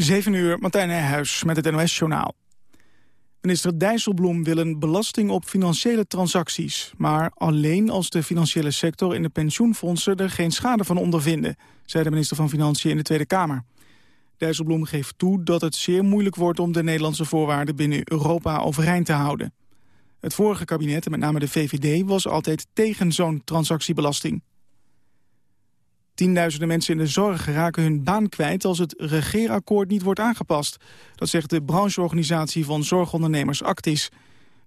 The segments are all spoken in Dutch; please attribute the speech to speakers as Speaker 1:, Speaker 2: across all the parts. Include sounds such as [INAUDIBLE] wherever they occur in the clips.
Speaker 1: 7 uur, Martijn Nijhuis met het NOS-journaal. Minister Dijsselbloem wil een belasting op financiële transacties... maar alleen als de financiële sector en de pensioenfondsen er geen schade van ondervinden... zei de minister van Financiën in de Tweede Kamer. Dijsselbloem geeft toe dat het zeer moeilijk wordt om de Nederlandse voorwaarden binnen Europa overeind te houden. Het vorige kabinet, en met name de VVD, was altijd tegen zo'n transactiebelasting. Tienduizenden mensen in de zorg raken hun baan kwijt als het regeerakkoord niet wordt aangepast. Dat zegt de brancheorganisatie van zorgondernemers Actis.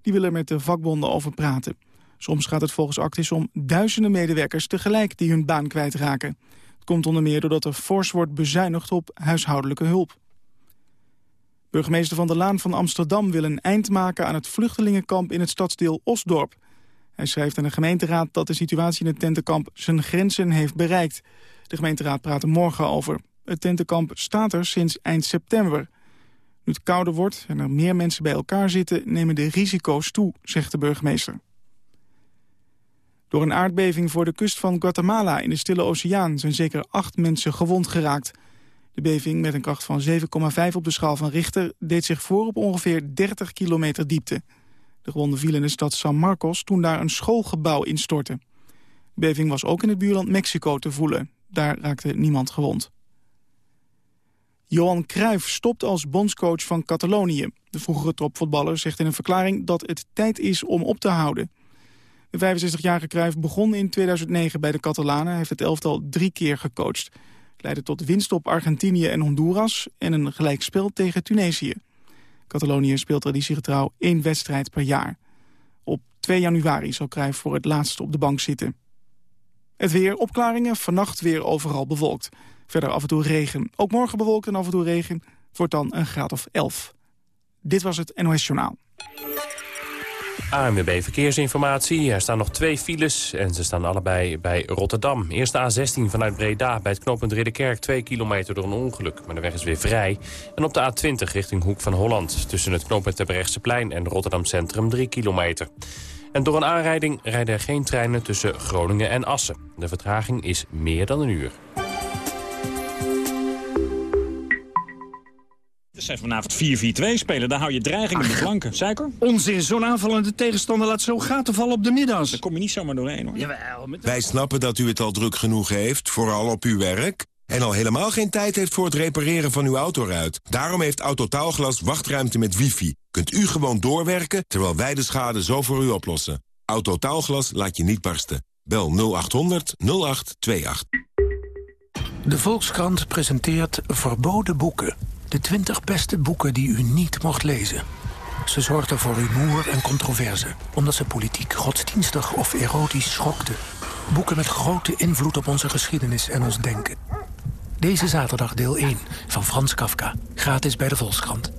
Speaker 1: Die willen met de vakbonden over praten. Soms gaat het volgens Actis om duizenden medewerkers tegelijk die hun baan kwijtraken. Het komt onder meer doordat er fors wordt bezuinigd op huishoudelijke hulp. Burgemeester Van der Laan van Amsterdam wil een eind maken aan het vluchtelingenkamp in het stadsdeel Osdorp. Hij schrijft aan de gemeenteraad dat de situatie in het tentenkamp zijn grenzen heeft bereikt. De gemeenteraad praat er morgen over. Het tentenkamp staat er sinds eind september. Nu het kouder wordt en er meer mensen bij elkaar zitten... nemen de risico's toe, zegt de burgemeester. Door een aardbeving voor de kust van Guatemala in de Stille Oceaan... zijn zeker acht mensen gewond geraakt. De beving met een kracht van 7,5 op de schaal van Richter... deed zich voor op ongeveer 30 kilometer diepte. De gewonden vielen in de stad San Marcos toen daar een schoolgebouw instortte. Beving was ook in het buurland Mexico te voelen. Daar raakte niemand gewond. Johan Cruijff stopt als bondscoach van Catalonië. De vroegere topvoetballer zegt in een verklaring dat het tijd is om op te houden. De 65-jarige Cruijff begon in 2009 bij de Catalanen. Hij heeft het elftal drie keer gecoacht. Het leidde tot winst op Argentinië en Honduras en een gelijkspel tegen Tunesië. Catalonië speelt traditiegetrouw één wedstrijd per jaar. Op 2 januari zal Cruijff voor het laatst op de bank zitten. Het weer, opklaringen, vannacht weer overal bewolkt. Verder af en toe regen. Ook morgen bewolkt en af en toe regen. Wordt dan een graad of 11. Dit was het NOS Journaal.
Speaker 2: ANWB Verkeersinformatie. Er staan nog twee files en ze staan allebei bij Rotterdam. Eerst de A16 vanuit Breda bij het knooppunt Ridderkerk... 2 kilometer door een ongeluk, maar de weg is weer vrij. En op de A20 richting Hoek van Holland... tussen het knooppunt plein en Rotterdam Centrum 3 kilometer. En door een aanrijding rijden er geen treinen tussen Groningen en Assen. De vertraging is meer dan een uur.
Speaker 3: Zij vanavond 4-4-2 spelen, daar hou je dreiging in de flanken. Suiker?
Speaker 4: Onzin, zo'n aanvallende tegenstander laat zo gaten vallen op de middags.
Speaker 3: Daar kom je niet zomaar doorheen hoor.
Speaker 4: Jawel, met...
Speaker 5: Wij snappen dat u het al druk genoeg heeft, vooral op uw werk... en al helemaal geen tijd heeft voor het repareren van uw autoruit. Daarom heeft Autotaalglas wachtruimte met wifi. Kunt u gewoon doorwerken, terwijl wij de schade zo voor u oplossen. Autotaalglas laat je niet barsten. Bel 0800 0828.
Speaker 6: De Volkskrant presenteert Verboden Boeken. De 20 beste boeken die u niet mocht lezen. Ze zorgden voor rumoer en controverse, omdat ze politiek, godsdienstig of erotisch schokten. Boeken met grote invloed op onze geschiedenis en ons denken. Deze zaterdag deel 1 van Frans Kafka. Gratis bij de Volkskrant.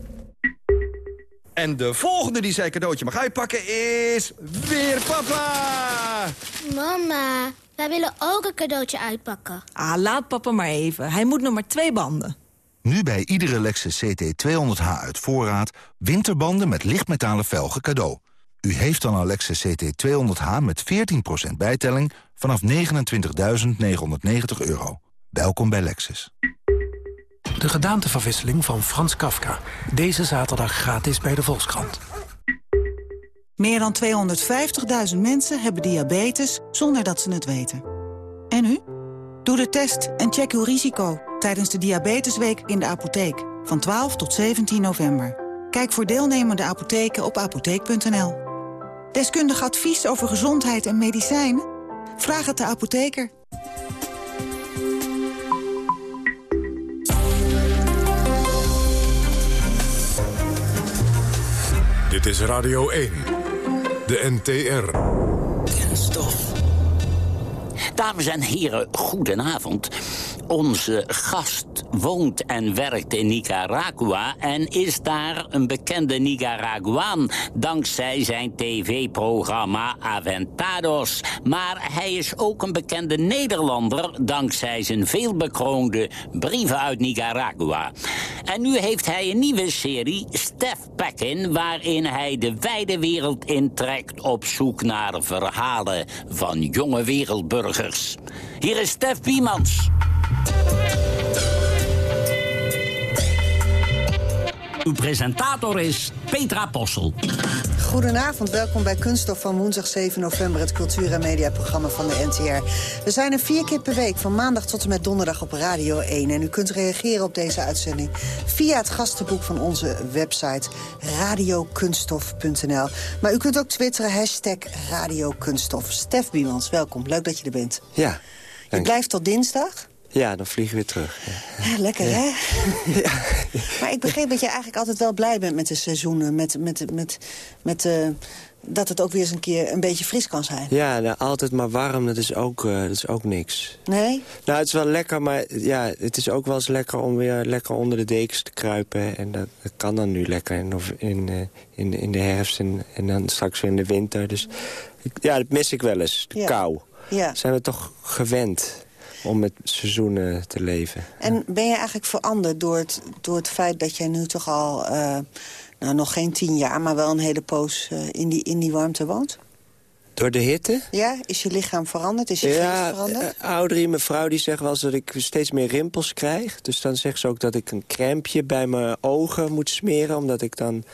Speaker 7: En de volgende die zijn cadeautje mag uitpakken is... weer papa!
Speaker 8: Mama, wij willen ook een cadeautje uitpakken.
Speaker 9: Ah, laat papa maar even. Hij moet nog maar twee banden.
Speaker 10: Nu bij iedere Lexus CT200H uit voorraad... winterbanden met lichtmetalen velgen cadeau. U heeft dan een Lexus CT200H met 14% bijtelling... vanaf 29.990 euro. Welkom bij Lexus.
Speaker 6: De gedaanteverwisseling van Frans Kafka. Deze zaterdag gratis bij de Volkskrant.
Speaker 9: Meer dan 250.000 mensen hebben diabetes zonder dat ze het weten. En u? Doe de test en check uw risico tijdens de Diabetesweek in de apotheek. Van 12 tot 17 november. Kijk voor deelnemende apotheken op apotheek.nl. Deskundig advies over gezondheid en medicijnen? Vraag het de apotheker.
Speaker 11: Dit is Radio 1. De NTR.
Speaker 12: Kenstof. Dames en heren, goedenavond. Onze gast woont en werkt in Nicaragua... en is daar een bekende Nicaraguaan... dankzij zijn tv-programma Aventados. Maar hij is ook een bekende Nederlander... dankzij zijn veelbekroonde brieven uit Nicaragua. En nu heeft hij een nieuwe serie, Stef Peckin... waarin hij de wijde wereld intrekt op zoek naar verhalen... van jonge wereldburgers. Hier is Stef Biemans. Uw presentator is Petra Possel.
Speaker 13: Goedenavond, welkom bij Kunststof van woensdag 7 november... het cultuur- en mediaprogramma van de NTR. We zijn er vier keer per week, van maandag tot en met donderdag op Radio 1. En u kunt reageren op deze uitzending via het gastenboek van onze website... radiokunststof.nl. Maar u kunt ook twitteren, hashtag radiokunststof. Stef Biemans, welkom, leuk dat je er bent.
Speaker 14: Ja.
Speaker 13: Je blijft tot dinsdag?
Speaker 14: Ja, dan vliegen we weer terug. Ja.
Speaker 13: Ja, lekker, hè? [LAUGHS] Ja. Maar ik begreep dat je eigenlijk altijd wel blij bent met de seizoenen. Met, met, met, met, uh, dat het ook weer eens een keer een beetje fris kan zijn.
Speaker 14: Ja, nou, altijd maar warm, dat is, ook, uh, dat is ook niks.
Speaker 13: Nee?
Speaker 14: Nou, het is wel lekker, maar ja, het is ook wel eens lekker om weer lekker onder de dekens te kruipen. En dat, dat kan dan nu lekker in, in, uh, in, in de herfst en, en dan straks weer in de winter. Dus ja, dat mis ik wel eens, de kou.
Speaker 13: Ja.
Speaker 14: Zijn we toch gewend om met seizoenen te leven.
Speaker 13: En ben je eigenlijk veranderd door het, door het feit dat jij nu toch al... Uh, nou, nog geen tien jaar, maar wel een hele poos uh, in, die, in die warmte woont?
Speaker 14: Door de hitte?
Speaker 13: Ja, is je lichaam veranderd? Is je
Speaker 14: ja,
Speaker 13: geest veranderd?
Speaker 14: Uh, oudere mevrouw die zegt wel eens dat ik steeds meer rimpels krijg. Dus dan zegt ze ook dat ik een crèmpje bij mijn ogen moet smeren... omdat ik dan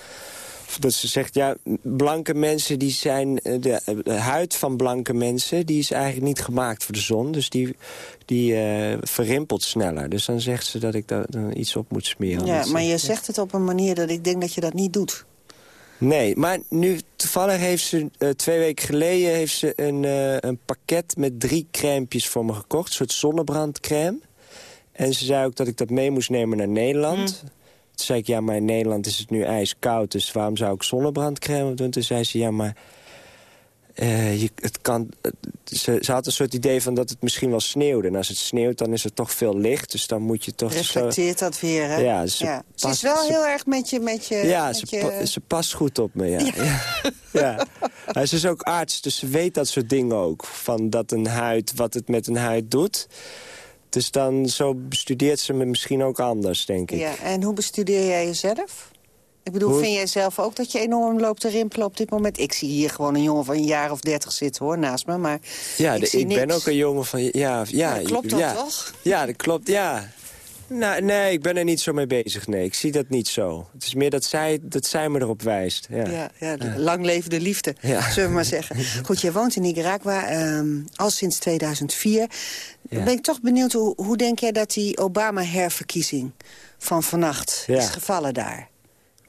Speaker 14: dat ze zegt, ja, blanke mensen die zijn... De, de, huid van blanke mensen, die is eigenlijk niet gemaakt voor de zon. Dus die, die uh, verrimpelt sneller. Dus dan zegt ze dat ik daar dan iets op moet smeren.
Speaker 13: Ja, maar je zegt het op een manier dat ik denk dat je dat niet doet.
Speaker 14: Nee, maar nu toevallig heeft ze uh, twee weken geleden... heeft ze een, uh, een pakket met drie crèmpjes voor me gekocht. Een soort zonnebrandcrème. En ze zei ook dat ik dat mee moest nemen naar Nederland... Mm. Toen zei ik, ja, maar in Nederland is het nu ijskoud... dus waarom zou ik zonnebrandcrème doen? Toen zei ze, ja, maar... Uh, je, het kan, ze, ze, had een soort idee van dat het misschien wel sneeuwde. En als het sneeuwt, dan is er toch veel licht. Dus dan moet je toch...
Speaker 13: Reflecteert
Speaker 14: zo...
Speaker 13: dat weer, hè?
Speaker 14: Ja, ze,
Speaker 13: ja.
Speaker 14: Past,
Speaker 13: ze is wel
Speaker 14: ze,
Speaker 13: heel erg met je... Met je
Speaker 14: ja,
Speaker 13: met
Speaker 14: ze,
Speaker 13: je...
Speaker 14: Pa, ze past goed op me, ja. ja. ja. ja. Ze is ook arts, dus ze weet dat soort dingen ook. Van dat een huid, wat het met een huid doet... Dus dan zo bestudeert ze me misschien ook anders, denk ik.
Speaker 13: Ja, en hoe bestudeer jij jezelf? Ik bedoel, hoe? vind jij zelf ook dat je enorm loopt te rimpelen op dit moment? Ik zie hier gewoon een jongen van een jaar of dertig zitten, hoor, naast me. Maar
Speaker 14: ja,
Speaker 13: ik,
Speaker 14: de, ik ben ook een jongen van... Ja, ja,
Speaker 13: ja klopt dat
Speaker 14: ja,
Speaker 13: toch?
Speaker 14: Ja, dat klopt, ja. Nou, nee, ik ben er niet zo mee bezig, nee. Ik zie dat niet zo. Het is meer dat zij, dat zij me erop wijst. Ja,
Speaker 13: ja, ja, lang levende liefde, ja. zullen we maar zeggen. [LAUGHS] Goed, jij woont in Nicaragua um, al sinds 2004. Ja. Ben ik toch benieuwd, hoe, hoe denk jij dat die Obama-herverkiezing van vannacht is gevallen daar?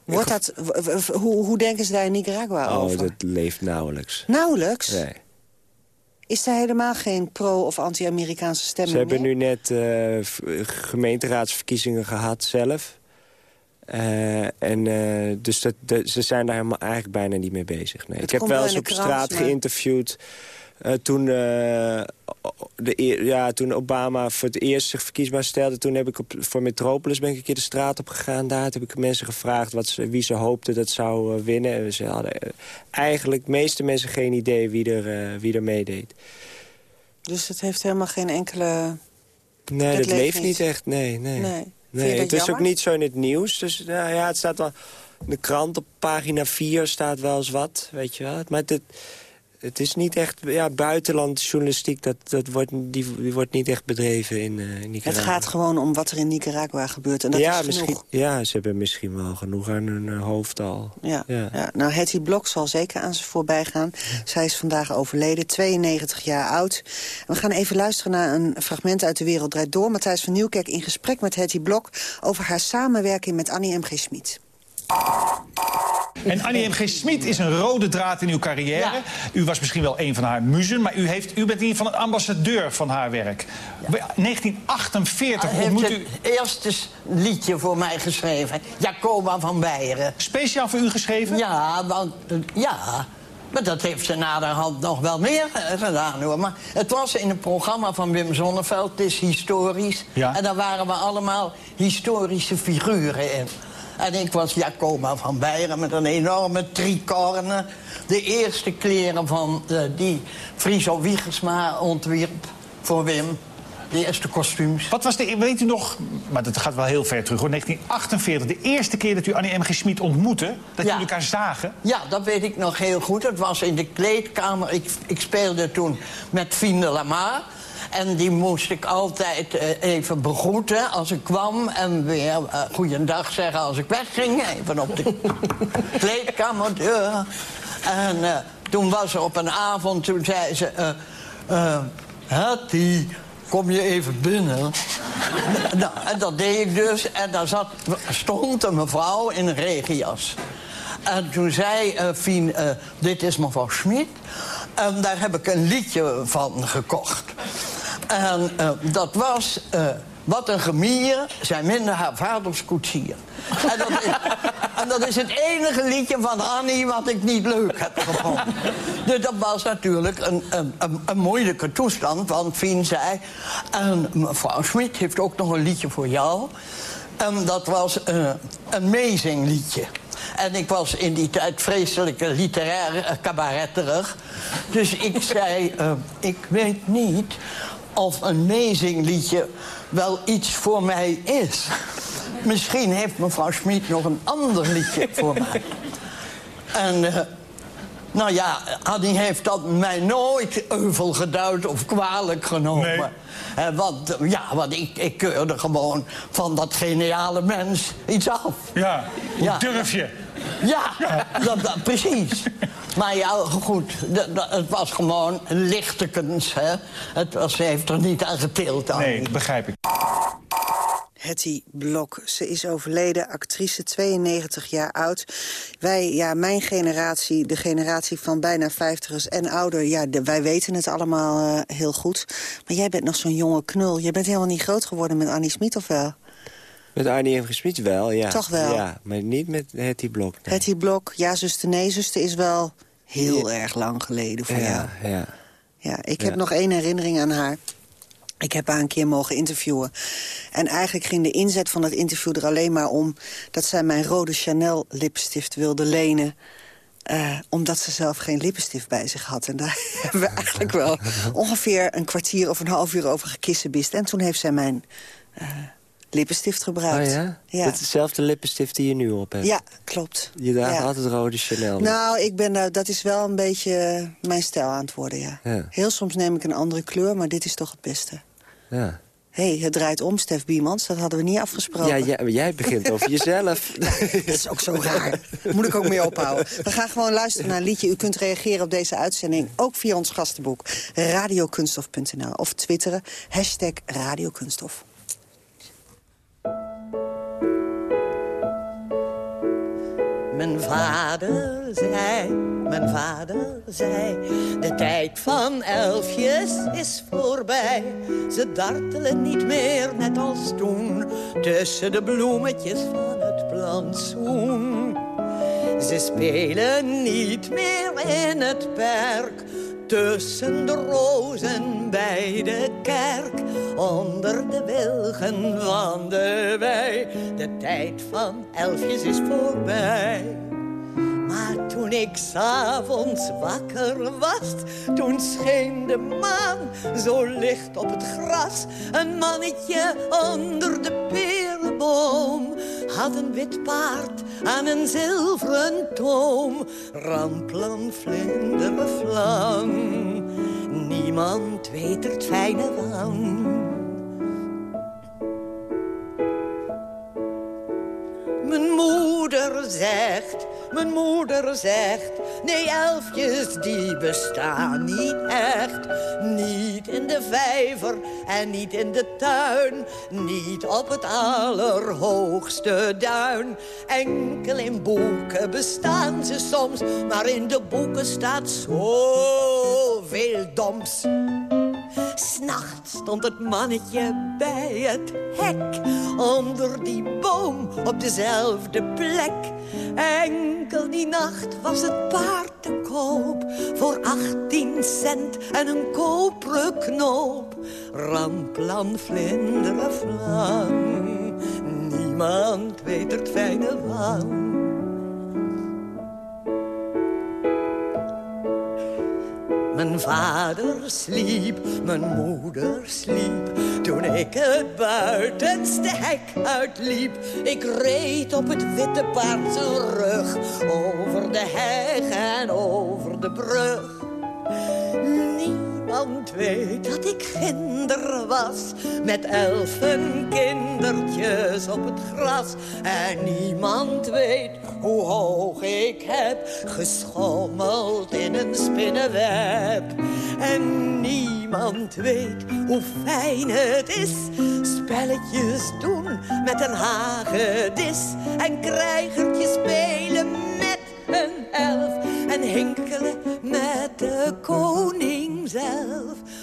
Speaker 13: Wordt dat, hoe, hoe denken ze daar in Nicaragua
Speaker 14: oh,
Speaker 13: over?
Speaker 14: dat leeft nauwelijks.
Speaker 13: Nauwelijks?
Speaker 14: Nee.
Speaker 13: Is er helemaal geen pro- of anti-Amerikaanse stemming
Speaker 14: Ze hebben
Speaker 13: meer?
Speaker 14: nu net uh, gemeenteraadsverkiezingen gehad zelf. Uh, en uh, dus dat, ze zijn daar helemaal eigenlijk bijna niet mee bezig. Nee. Ik heb wel eens op straat
Speaker 13: maar...
Speaker 14: geïnterviewd. Uh, toen, de, ja, toen Obama voor het eerst zich verkiesbaar stelde... toen heb ik op, voor Metropolis ben ik een keer de straat op gegaan. Daar heb ik mensen gevraagd wat ze, wie ze hoopten dat zou winnen. En ze hadden eigenlijk de meeste mensen geen idee wie er, wie er meedeed.
Speaker 13: Dus het heeft helemaal geen enkele...
Speaker 14: Nee, dat,
Speaker 13: dat
Speaker 14: leeft niet.
Speaker 13: niet
Speaker 14: echt, nee. nee.
Speaker 13: nee.
Speaker 14: Nee, het
Speaker 13: jammer?
Speaker 14: is ook niet zo in het nieuws. Dus nou ja, het staat wel... In de krant op pagina 4 staat wel eens wat, weet je wel. Maar het, het is niet echt... Ja, buitenlandjournalistiek, dat, dat wordt, die, die wordt niet echt bedreven in, uh, Nicaragua.
Speaker 13: Het gaat gewoon om wat er in Nicaragua gebeurt. En dat
Speaker 14: ja,
Speaker 13: is
Speaker 14: misschien,
Speaker 13: genoeg.
Speaker 14: ja, ze hebben misschien wel genoeg aan hun uh, hoofd al.
Speaker 13: Ja, ja. ja. nou, Hetty Blok zal zeker aan ze voorbij gaan. Zij is vandaag overleden, 92 jaar oud. We gaan even luisteren naar een fragment uit De Wereld Draait Door. Matthijs van Nieuwkerk in gesprek met Hetty Blok... over haar samenwerking met Annie M.G. Schmid.
Speaker 15: En Annie M.G. Smit is een rode draad in uw carrière.
Speaker 16: Ja.
Speaker 15: U was misschien wel een van haar muzen... maar u, heeft, u bent in ieder geval een ambassadeur van haar werk. Ja. 1948
Speaker 16: Hij
Speaker 15: ontmoet
Speaker 16: heeft
Speaker 15: u...
Speaker 16: het eerste liedje voor mij geschreven. Jacoba van Beieren.
Speaker 15: Speciaal voor u geschreven?
Speaker 16: Ja, want... Ja... Maar dat heeft ze naderhand nog wel meer gedaan, hoor. Maar het was in een programma van Wim Sonneveld, het is historisch.
Speaker 15: Ja.
Speaker 16: En daar waren we allemaal historische figuren in. En ik was Jacoba van Beieren met een enorme tricorne. De eerste kleren van uh, die Friso Wiegersma ontwierp voor Wim. De eerste kostuums.
Speaker 15: Wat was de, weet u nog, maar dat gaat wel heel ver terug hoor, 1948. De eerste keer dat u Annie M.G. Schmid ontmoette, dat
Speaker 16: Ja.
Speaker 15: jullie elkaar zagen.
Speaker 16: Ja, dat weet ik nog heel goed. Het was in de kleedkamer. Ik, ik speelde toen met Fien de Lamar. En die moest ik altijd eh, even begroeten als ik kwam. En weer uh, goeiedag zeggen als ik wegging. Even op de [LAUGHS] kleedkamerdeur. En uh, toen was er op een avond, toen zei ze... Hattie, kom je even binnen? [LAUGHS] nou, en dat deed ik dus. En daar zat, stond een mevrouw in een regenjas. En toen zei uh, Fien, uh, dit is mevrouw Schmid. En daar heb ik een liedje van gekocht. En uh, dat was... wat een gemier, zijn minder haar vaders koetsier. En dat, is, [LAUGHS] en dat is het enige liedje van Annie wat ik niet leuk heb gevonden. Dus dat was natuurlijk een, een, een, een moeilijke toestand. Want Fien zei... En mevrouw Schmid heeft ook nog een liedje voor jou. En dat was een amazing liedje. En ik was in die tijd vreselijk literair cabaretterig. Dus ik zei, uh, ik weet niet of een meezingliedje wel iets voor mij is. Misschien heeft mevrouw Schmid nog een ander liedje voor mij. En uh, nou ja, Annie heeft dat mij nooit euvel geduid of kwalijk genomen. Nee. want ja, want ik, ik keurde gewoon van dat geniale mens iets af.
Speaker 15: Ja, hoe ja. durf je?
Speaker 16: Ja, Dat, dat, precies. Maar ja, goed, het was gewoon lichtekens, hè. Het was, ze heeft er niet aan getild.
Speaker 15: Nee, begrijp ik.
Speaker 13: Hetty Blok. Ze is overleden, actrice, 92 jaar oud. Wij, ja, mijn generatie, de generatie van bijna vijftigers en ouder... ja, wij weten het allemaal uh, heel goed. Maar jij bent nog zo'n jonge knul. Je bent helemaal niet groot geworden met Annie Smit, of wel?
Speaker 14: Met Arnie en Smit wel, ja.
Speaker 13: Toch wel?
Speaker 14: Ja, maar niet met Hetty Blok.
Speaker 13: Nee. Hetty Blok, ja, zuster, nee, zuster is wel heel erg lang geleden voor
Speaker 14: ja,
Speaker 13: jou.
Speaker 14: Ja,
Speaker 13: ja. Ik heb nog één herinnering aan haar. Ik heb haar een keer mogen interviewen. En eigenlijk ging de inzet van dat interview er alleen maar om... dat zij mijn rode Chanel lipstift wilde lenen... Uh, omdat ze zelf geen lippenstift bij zich had. En daar [LAUGHS] hebben we eigenlijk wel [LAUGHS] ongeveer een kwartier of een half uur over gekissenbist. En toen heeft zij mijn uh, lippenstift gebruikt.
Speaker 14: Oh ja? ja? Dat is dezelfde lippenstift die je nu op hebt?
Speaker 13: Ja, klopt.
Speaker 14: Je draagt
Speaker 13: ja.
Speaker 14: altijd rode Chanel.
Speaker 13: Nou, ik ben, uh, dat is wel een beetje mijn stijl aan het worden, ja.
Speaker 14: ja.
Speaker 13: Heel soms neem ik een andere kleur, maar dit is toch het beste.
Speaker 14: Ja.
Speaker 13: Hé, hey, het draait om, Stef Biemans. Dat hadden we niet afgesproken.
Speaker 14: Ja, jij, jij begint over [LAUGHS] jezelf.
Speaker 13: dat is ook zo raar. Moet ik ook mee ophouden. We gaan gewoon luisteren naar een liedje. U kunt reageren op deze uitzending, ook via ons gastenboek. Radiokunstof.nl of twitteren, hashtag Radiokunstof.
Speaker 17: Mijn vader zei, mijn vader zei, de tijd van elfjes is voorbij. Ze dartelen niet meer net als toen, tussen de bloemetjes van het plantsoen. Ze spelen niet meer in het perk, tussen de rozen bij de kerk, onder de wilgen van de wei. De tijd van elfjes is voorbij. Maar toen ik s'avonds wakker was, toen scheen de maan zo licht op het gras. Een mannetje onder de perenboom had een wit paard aan een zilveren toom. Ramplan, vlinderen, vlam, niemand weet het fijne van. Mijn moeder zegt, mijn moeder zegt... Nee, elfjes die bestaan niet echt. Niet in de vijver en niet in de tuin. Niet op het allerhoogste duin. Enkel in boeken bestaan ze soms. Maar in de boeken staat zoveel doms. S'nachts stond het mannetje bij het hek. Onder die boom op dezelfde plek. Enkel die nacht was het paard te koop. Voor 18 cent en een koperen knoop. Ramplan, vlinderen, vlam. Niemand weet het fijne van. Mijn vader sliep, mijn moeder sliep. Toen ik het buitenste hek uitliep. Ik reed op het witte paard zijn rug. Over de heg en over de brug. Niet Niemand weet dat ik ginder was met elfen kindertjes op het gras. En niemand weet hoe hoog ik heb geschommeld in een spinnenweb. En niemand weet hoe fijn het is spelletjes doen met een hagedis. En krijgertjes spelen met een elf en hinkelen met de koning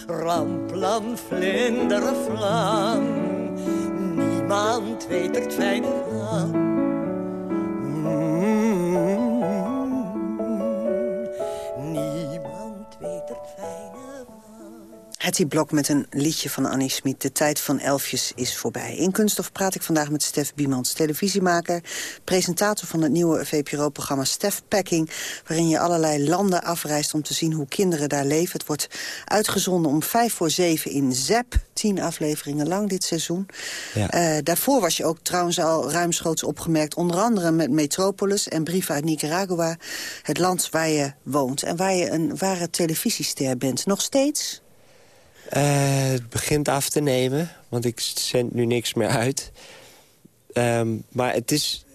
Speaker 17: Ramplan, vlindervlam, niemand weet het fijne.
Speaker 13: Hetty Blok met een liedje van Annie Smit. De tijd van elfjes is voorbij. In Kunststof praat ik vandaag met Stef Biemans, televisiemaker... presentator van het nieuwe VPRO-programma Stef Packing... waarin je allerlei landen afreist om te zien hoe kinderen daar leven. Het wordt uitgezonden om vijf voor zeven in ZEP. Tien afleveringen lang dit seizoen.
Speaker 14: Ja.
Speaker 13: Eh, daarvoor was je ook trouwens al ruimschoots opgemerkt... onder andere met Metropolis en Brieven uit Nicaragua. Het land waar je woont en waar je een ware televisiester bent. Nog steeds?
Speaker 14: Eh, het begint af te nemen, want ik zend nu niks meer uit. Ehm, maar het is,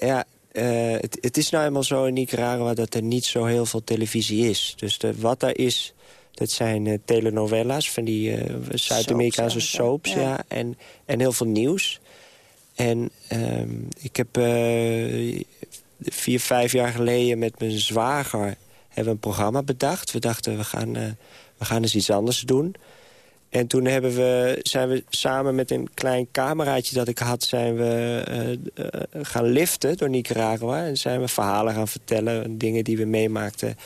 Speaker 14: ja, eh, het, het, is nou eenmaal zo in Nicaragua dat er niet zo heel veel televisie is. Dus de, wat er is, dat zijn uh, telenovelas van die Zuid-Amerikaanse soaps.
Speaker 13: ja.
Speaker 14: ja. en, en heel veel nieuws. En ehm, ik heb vier, vijf jaar geleden met mijn zwager hebben we een programma bedacht. We dachten, we gaan, we gaan eens iets anders doen. En toen hebben we, zijn we samen met een klein cameraatje dat ik had... zijn we uh, uh, gaan liften door Nicaragua. En zijn we verhalen gaan vertellen. Dingen die we meemaakten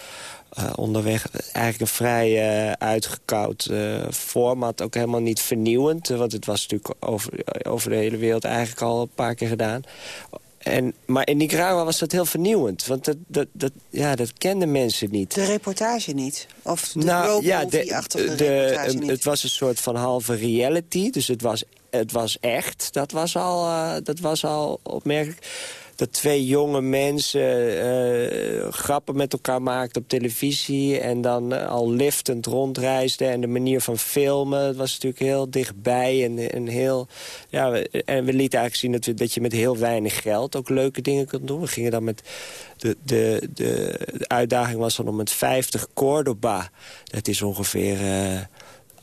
Speaker 14: uh, onderweg. Eigenlijk een vrij uitgekoud format. Ook helemaal niet vernieuwend. Want het was natuurlijk over, over de hele wereld eigenlijk al een paar keer gedaan. En, maar in Nicaragua was dat heel vernieuwend. Want dat, dat, dat, ja, dat kenden mensen niet.
Speaker 13: De reportage niet? Of de
Speaker 14: nou, ja,
Speaker 13: de, achter de,
Speaker 14: de
Speaker 13: reportage niet?
Speaker 14: Het was een soort van halve reality. Dus het was, het was echt. Dat was al, uh, dat was al opmerkelijk dat twee jonge mensen uh, grappen met elkaar maakten op televisie... en dan uh, al liftend rondreisden. En de manier van filmen het was natuurlijk heel dichtbij. En, en, heel, ja, en we lieten eigenlijk zien dat, dat je met heel weinig geld... ook leuke dingen kunt doen. We gingen dan met... De, de, de, uitdaging was dan om met 50 Cordoba... dat is ongeveer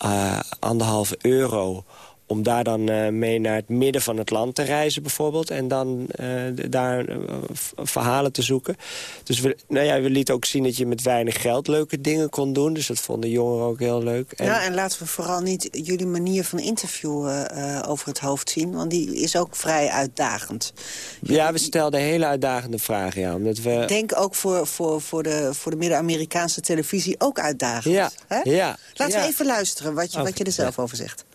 Speaker 14: uh, anderhalve euro om daar dan uh, mee naar het midden van het land te reizen bijvoorbeeld. En dan uh, daar uh, verhalen te zoeken. Dus we, nou ja, we lieten ook zien dat je met weinig geld leuke dingen kon doen. Dus dat vonden jongeren ook heel leuk.
Speaker 13: En... Ja, en laten we vooral niet jullie manier van interviewen over het hoofd zien. Want die is ook vrij uitdagend.
Speaker 14: Ja, we stelden hele uitdagende vragen. Ja, omdat we...
Speaker 13: Ik denk ook voor, voor, voor de, voor de Midden-Amerikaanse televisie ook uitdagend.
Speaker 14: Ja,
Speaker 13: hè?
Speaker 14: ja.
Speaker 13: Laten
Speaker 14: ja.
Speaker 13: we even luisteren wat je, wat je er zelf over zegt.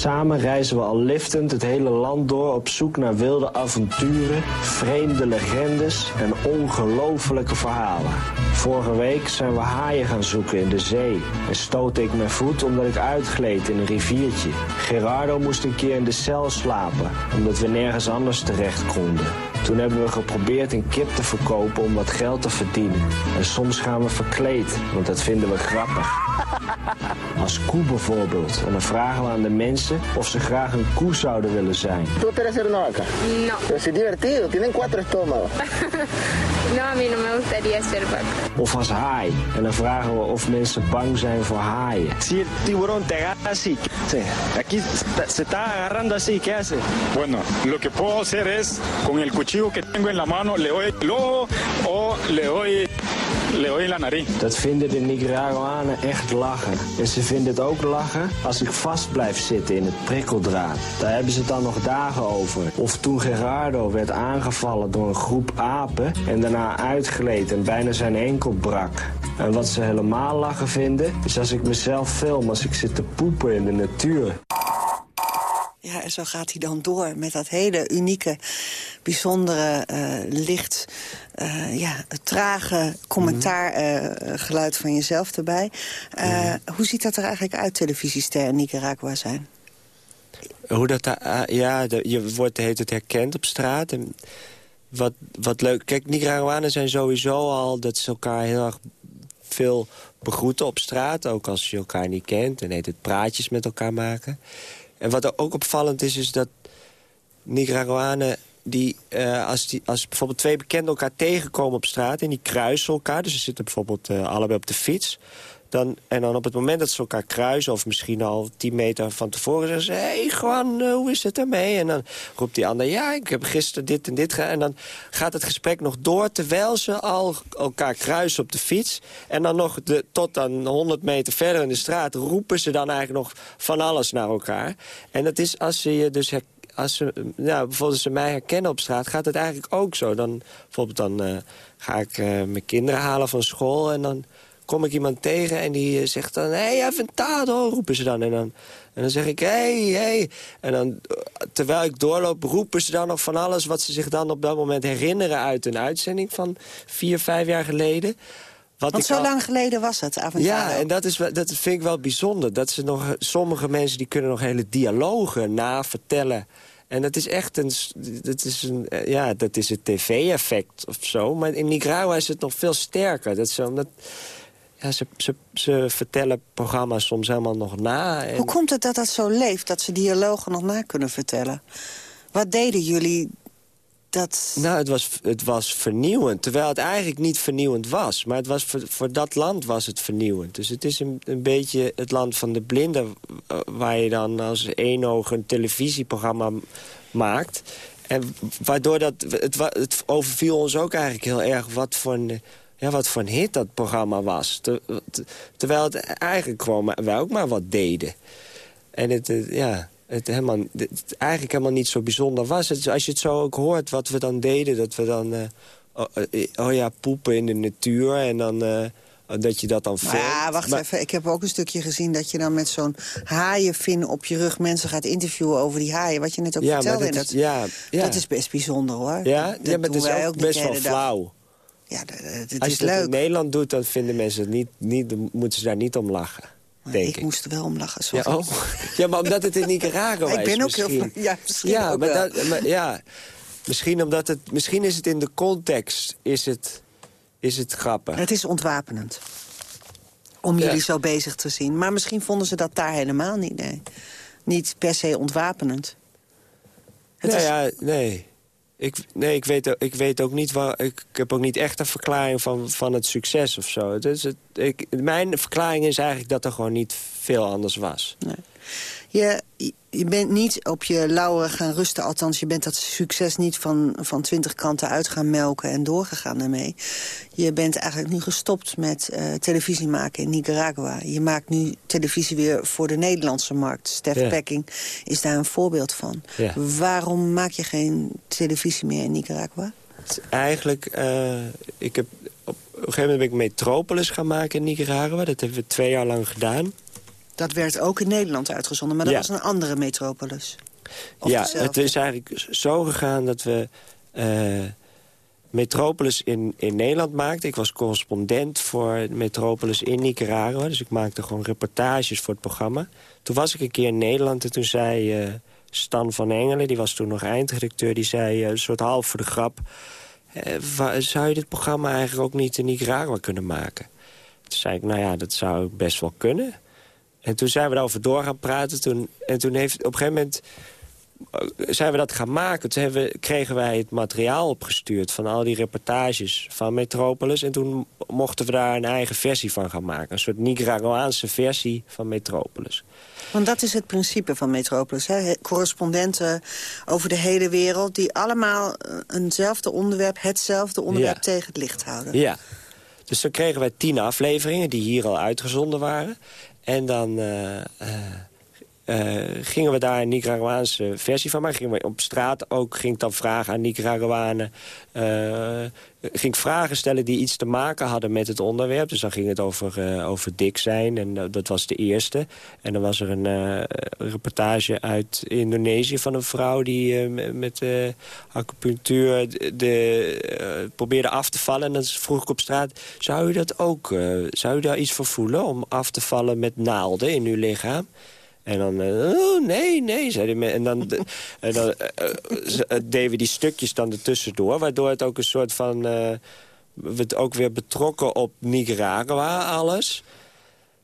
Speaker 18: Samen reizen we al liftend het hele land door op zoek naar wilde avonturen, vreemde legendes en ongelofelijke verhalen. Vorige week zijn we haaien gaan zoeken in de zee en stootte ik mijn voet omdat ik uitgleed in een riviertje. Gerardo moest een keer in de cel slapen omdat we nergens anders terecht konden. Toen hebben we geprobeerd een kip te verkopen om wat geld te verdienen. En soms gaan we verkleed, want dat vinden we grappig. Als koe bijvoorbeeld. En dan vragen we aan de mensen of ze graag een koe zouden willen zijn.
Speaker 19: ¿Tú quieres ser una vaca?
Speaker 20: No.
Speaker 19: Pero es divertido, tienen cuatro estómagos. [LAUGHS]
Speaker 20: no, a mí no me gustaría ser vaca.
Speaker 18: Of als haai. En dan vragen we of mensen bang zijn voor haaien.
Speaker 21: Si el tiburón te agarra así, sí. aquí se está agarrando así, ¿qué hace?
Speaker 3: Bueno, lo que puedo hacer es, con el cuchillo que tengo en la mano, le doy el ojo o le doy, le doy la nariz.
Speaker 18: Dat vinden de Nicaraguanen echt lachen. En ze vinden het ook lachen als ik vast blijf zitten in het prikkeldraad. Daar hebben ze het dan nog dagen over. Of toen Gerardo werd aangevallen door een groep apen... en daarna uitgleed en bijna zijn enkel brak. En wat ze helemaal lachen vinden... is als ik mezelf film als ik zit te poepen in de natuur.
Speaker 13: Ja, en zo gaat hij dan door met dat hele unieke, bijzondere, uh, licht... Uh, ja, het trage commentaargeluid uh, van jezelf erbij. Uh, hoe ziet dat er eigenlijk uit, televisiester in Nicaragua zijn?
Speaker 14: Hoe dat daar, ja, de, je wordt heet het herkend op straat. En wat, wat leuk. Kijk, Nicaraguanen zijn sowieso al dat ze elkaar heel erg veel begroeten op straat. Ook als je elkaar niet kent. En heet het praatjes met elkaar maken. En wat er ook opvallend is, is dat Nicaraguanen... Die, uh, als, die, als bijvoorbeeld twee bekenden elkaar tegenkomen op straat... en die kruisen elkaar, dus ze zitten bijvoorbeeld uh, allebei op de fiets... Dan, en dan op het moment dat ze elkaar kruisen... of misschien al tien meter van tevoren zeggen ze... hé, hey, Juan, uh, hoe is het ermee? En dan roept die ander... ja, ik heb gisteren dit en dit gedaan. En dan gaat het gesprek nog door... terwijl ze al elkaar kruisen op de fiets. En dan nog de, tot dan 100 meter verder in de straat... roepen ze dan eigenlijk nog van alles naar elkaar. En dat is als ze je dus als ze, bijvoorbeeld ze mij herkennen op straat, gaat het eigenlijk ook zo. Dan, bijvoorbeeld dan uh, ga ik uh, mijn kinderen halen van school en dan kom ik iemand tegen en die zegt dan... hé, hey, Aventado, roepen ze dan. En dan, en dan zeg ik, hé, hey, hé. Hey. En dan, terwijl ik doorloop, roepen ze dan nog van alles... wat ze zich dan op dat moment herinneren uit een uitzending van vier, vijf jaar geleden.
Speaker 13: Wat Want zo al... lang geleden was het, Aventado.
Speaker 14: Ja, en dat, is, dat vind ik wel bijzonder. Dat ze nog, sommige mensen die kunnen nog hele dialogen navertellen... En dat is echt een, dat is een, ja, dat is het tv-effect of zo. Maar in Nicaragua is het nog veel sterker. Dat is omdat, ja, ze, ze, ze vertellen programma's soms helemaal nog na. En...
Speaker 13: Hoe komt het dat dat zo leeft, dat ze dialogen nog na kunnen vertellen? Wat deden jullie dat...
Speaker 14: Nou, het was, het was vernieuwend. Terwijl het eigenlijk niet vernieuwend was. Maar het was voor, voor dat land was het vernieuwend. Dus het is een, een beetje het land van de blinden... waar je dan als oog een televisieprogramma maakt. En waardoor dat... Het, het overviel ons ook eigenlijk heel erg wat voor een ja, wat voor hit dat programma was. terwijl het eigenlijk gewoon wij ook maar wat deden. En het, ja, het, helemaal, het eigenlijk helemaal niet zo bijzonder was. Het, als je het zo ook hoort, wat we dan deden... dat we dan, uh, oh, oh, ja, poepen in de natuur en dan... Uh, dat je dat dan filmt.
Speaker 13: Ja, wacht even. Ik heb ook een stukje gezien dat je dan met zo'n haaienvin op je rug... mensen gaat interviewen over die haaien. Wat je net ook ja, vertelde. Dat, dat, ja, ja. dat is best bijzonder, hoor.
Speaker 14: Ja, dat ja maar dat is ook, ook best wel flauw.
Speaker 13: Ja, het
Speaker 14: Als
Speaker 13: is je leuk.
Speaker 14: in Nederland doet, dan vinden mensen het niet, niet, moeten ze daar niet om lachen. Denk ik,
Speaker 13: ik moest er wel om lachen.
Speaker 14: Ja, oh. ja, maar omdat het in Nicaragua [LAUGHS] is
Speaker 13: Ik ben
Speaker 14: ook
Speaker 13: heel... [LAUGHS] Ja, misschien
Speaker 14: ja, maar, dat, maar ja, misschien, omdat het, misschien is het in de context is het, is het grappig.
Speaker 13: Het is ontwapenend. Om jullie zo bezig te zien. Maar misschien vonden ze dat daar helemaal niet, nee. Niet per se ontwapenend.
Speaker 14: Het nee, ja, nee. Ik, nee, ik weet, ik weet ook niet waar. Ik, heb ook niet echt een verklaring van, van het succes of zo. Dus het, ik, mijn verklaring is eigenlijk dat er gewoon niet veel anders was.
Speaker 13: Nee. Je, je bent niet op je lauren gaan rusten. Althans, je bent dat succes niet van, van twintig kanten uit gaan melken en doorgegaan daarmee. Je bent eigenlijk nu gestopt met uh, televisie maken in Nicaragua. Je maakt nu televisie weer voor de Nederlandse markt. Stef is daar een voorbeeld van. Waarom maak je geen televisie meer in Nicaragua?
Speaker 14: Eigenlijk, uh, ik heb, op een gegeven moment ben ik Metropolis gaan maken in Nicaragua. Dat hebben we twee jaar lang gedaan.
Speaker 13: Dat werd ook in Nederland uitgezonden, maar dat was een andere metropolis.
Speaker 14: Of ja, het is eigenlijk zo gegaan dat we uh, Metropolis in, in Nederland maakten. Ik was correspondent voor Metropolis in Nicaragua. Dus ik maakte gewoon reportages voor het programma. Toen was ik een keer in Nederland en toen zei uh, Stan van Engelen... die was toen nog eindredacteur, die zei uh, een soort half voor de grap... zou je dit programma eigenlijk ook niet in Nicaragua kunnen maken? Toen zei ik, nou ja, dat zou best wel kunnen... En toen zijn we daarover door gaan praten. Toen, en toen heeft op een gegeven moment eh, zijn we dat gaan maken. Toen we, kregen wij het materiaal opgestuurd van al die reportages van Metropolis. En toen mochten we daar een eigen versie van gaan maken. Een soort Nicaraguaanse versie van Metropolis.
Speaker 13: Want dat is het principe van Metropolis. Hè? Correspondenten over de hele wereld... die allemaal eenzelfde onderwerp, hetzelfde onderwerp tegen het licht houden.
Speaker 14: Ja. Dus dan kregen wij tien afleveringen die hier al uitgezonden waren. En dan uh, uh, gingen we daar een Nicaraguaanse versie van maken. Gingen we op straat ook, ging ik dan vragen aan Nicaraguanen ging vragen stellen die iets te maken hadden met het onderwerp. Dus dan ging het over, uh, over dik zijn en dat was de eerste. En dan was er een reportage uit Indonesië van een vrouw... die met acupunctuur de probeerde af te vallen. En dan vroeg ik op straat, zou u dat ook, zou u daar iets voor voelen... om af te vallen met naalden in uw lichaam? En dan, oh, nee, nee, zei hij. En dan, [LAUGHS] en dan uh, deden we die stukjes dan ertussendoor. Waardoor het ook een soort van we ook weer betrokken op Nicaragua, alles.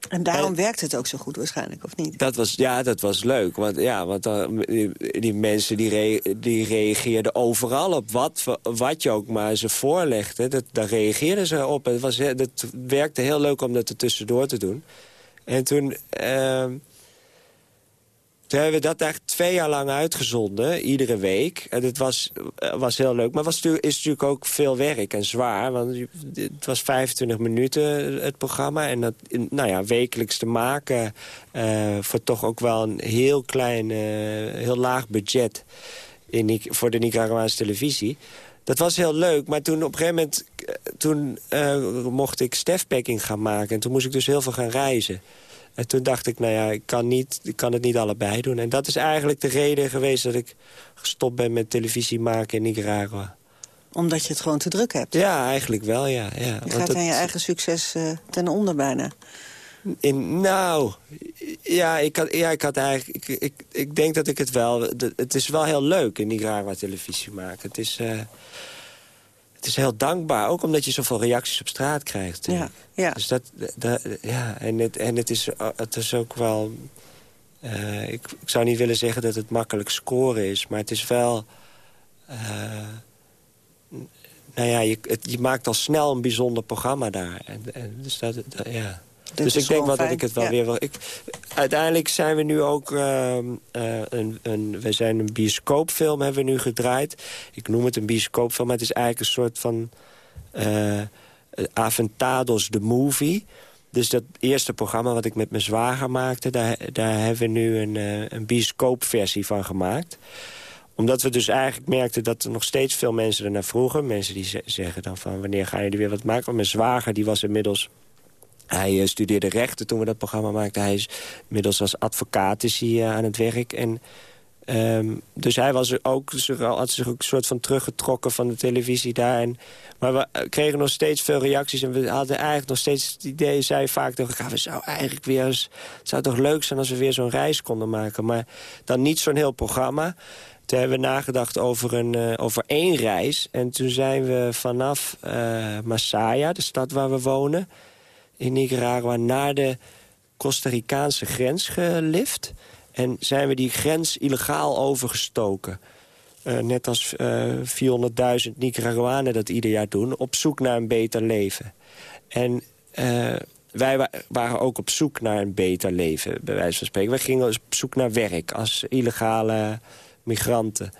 Speaker 13: En daarom werkt het ook zo goed waarschijnlijk, of niet?
Speaker 14: Dat was, ja, dat was leuk. Want, ja, want dan, die, die mensen die, re, die reageerden overal op. Wat, wat je ook maar ze voorlegde, dat, daar reageerden ze op. Het, was, het werkte heel leuk om dat er tussendoor te doen. En toen... Uh, toen hebben we dat eigenlijk twee jaar lang uitgezonden, iedere week. En het was, eh, was heel leuk, maar was, is natuurlijk ook veel werk en zwaar. Want het was 25 minuten, het programma. En dat nou ja, wekelijks te maken uh, voor toch ook wel een heel klein, heel laag budget... In, voor de Nicaraguaanse televisie. Dat was heel leuk, maar toen op een gegeven moment... toen mocht ik stefpacking gaan maken. En toen moest ik dus heel veel gaan reizen. En toen dacht ik, nou ja, ik kan, niet, ik kan het niet allebei doen. En dat is eigenlijk de reden geweest dat ik gestopt ben met televisie maken in Nicaragua.
Speaker 13: Omdat je het gewoon te druk hebt?
Speaker 14: Ja, eigenlijk wel, ja. ja.
Speaker 13: Je gaat aan je eigen succes uh, ten onder bijna.
Speaker 14: In, nou, ja ik, had, ja, ik had eigenlijk... Ik, ik, ik denk dat ik het wel... Het is wel heel leuk in Nicaragua televisie maken. Het is... Uh, het is heel dankbaar, ook omdat je zoveel reacties op straat krijgt.
Speaker 13: Ja, ja.
Speaker 14: Dus dat, dat, ja, en het, en het, is, het is ook wel... Uh, ik, ik zou niet willen zeggen dat het makkelijk scoren is, maar het is wel... Uh, nou ja, je, het, je maakt al snel een bijzonder programma daar. En, en dus dat, dat ja dus ik denk wel dat ik het wel weer wil. Ik, uiteindelijk zijn we nu ook... Uh, uh, een, een, we zijn een bioscoopfilm hebben we nu gedraaid. Ik noem het een bioscoopfilm, maar het is eigenlijk een soort van... Uh, Aventados the Movie. Dus dat eerste programma wat ik met mijn zwager maakte... daar, daar hebben we nu een, een bioscoopversie van gemaakt omdat we dus eigenlijk merkten dat er nog steeds veel mensen er naar vroegen. Mensen die zeggen dan van wanneer gaan jullie weer wat maken. Want mijn zwager die was inmiddels hij uh, studeerde rechten toen we dat programma maakten. Hij is inmiddels als advocaat is hij, uh, aan het werk. En, um, dus hij was ook, had zich ook een soort van teruggetrokken van de televisie daar. Maar we eh, kregen nog steeds veel reacties. En we hadden eigenlijk nog steeds het idee, zei vaak elkaar... we eigenlijk weer eens, het zou toch leuk zijn als we weer zo'n reis konden maken. Maar dan niet zo'n heel programma. Toen hebben we nagedacht over, een, over één reis. En toen zijn we vanaf Masaya, de stad waar we wonen in Nicaragua naar de Costa Ricaanse grens gelift. En zijn we die grens illegaal overgestoken. Uh, net als uh, 400.000 Nicaraguanen dat ieder jaar doen. Op zoek naar een beter leven. En uh, wij wa waren ook op zoek naar een beter leven, bij wijze van spreken. Wij gingen op zoek naar werk als illegale migranten.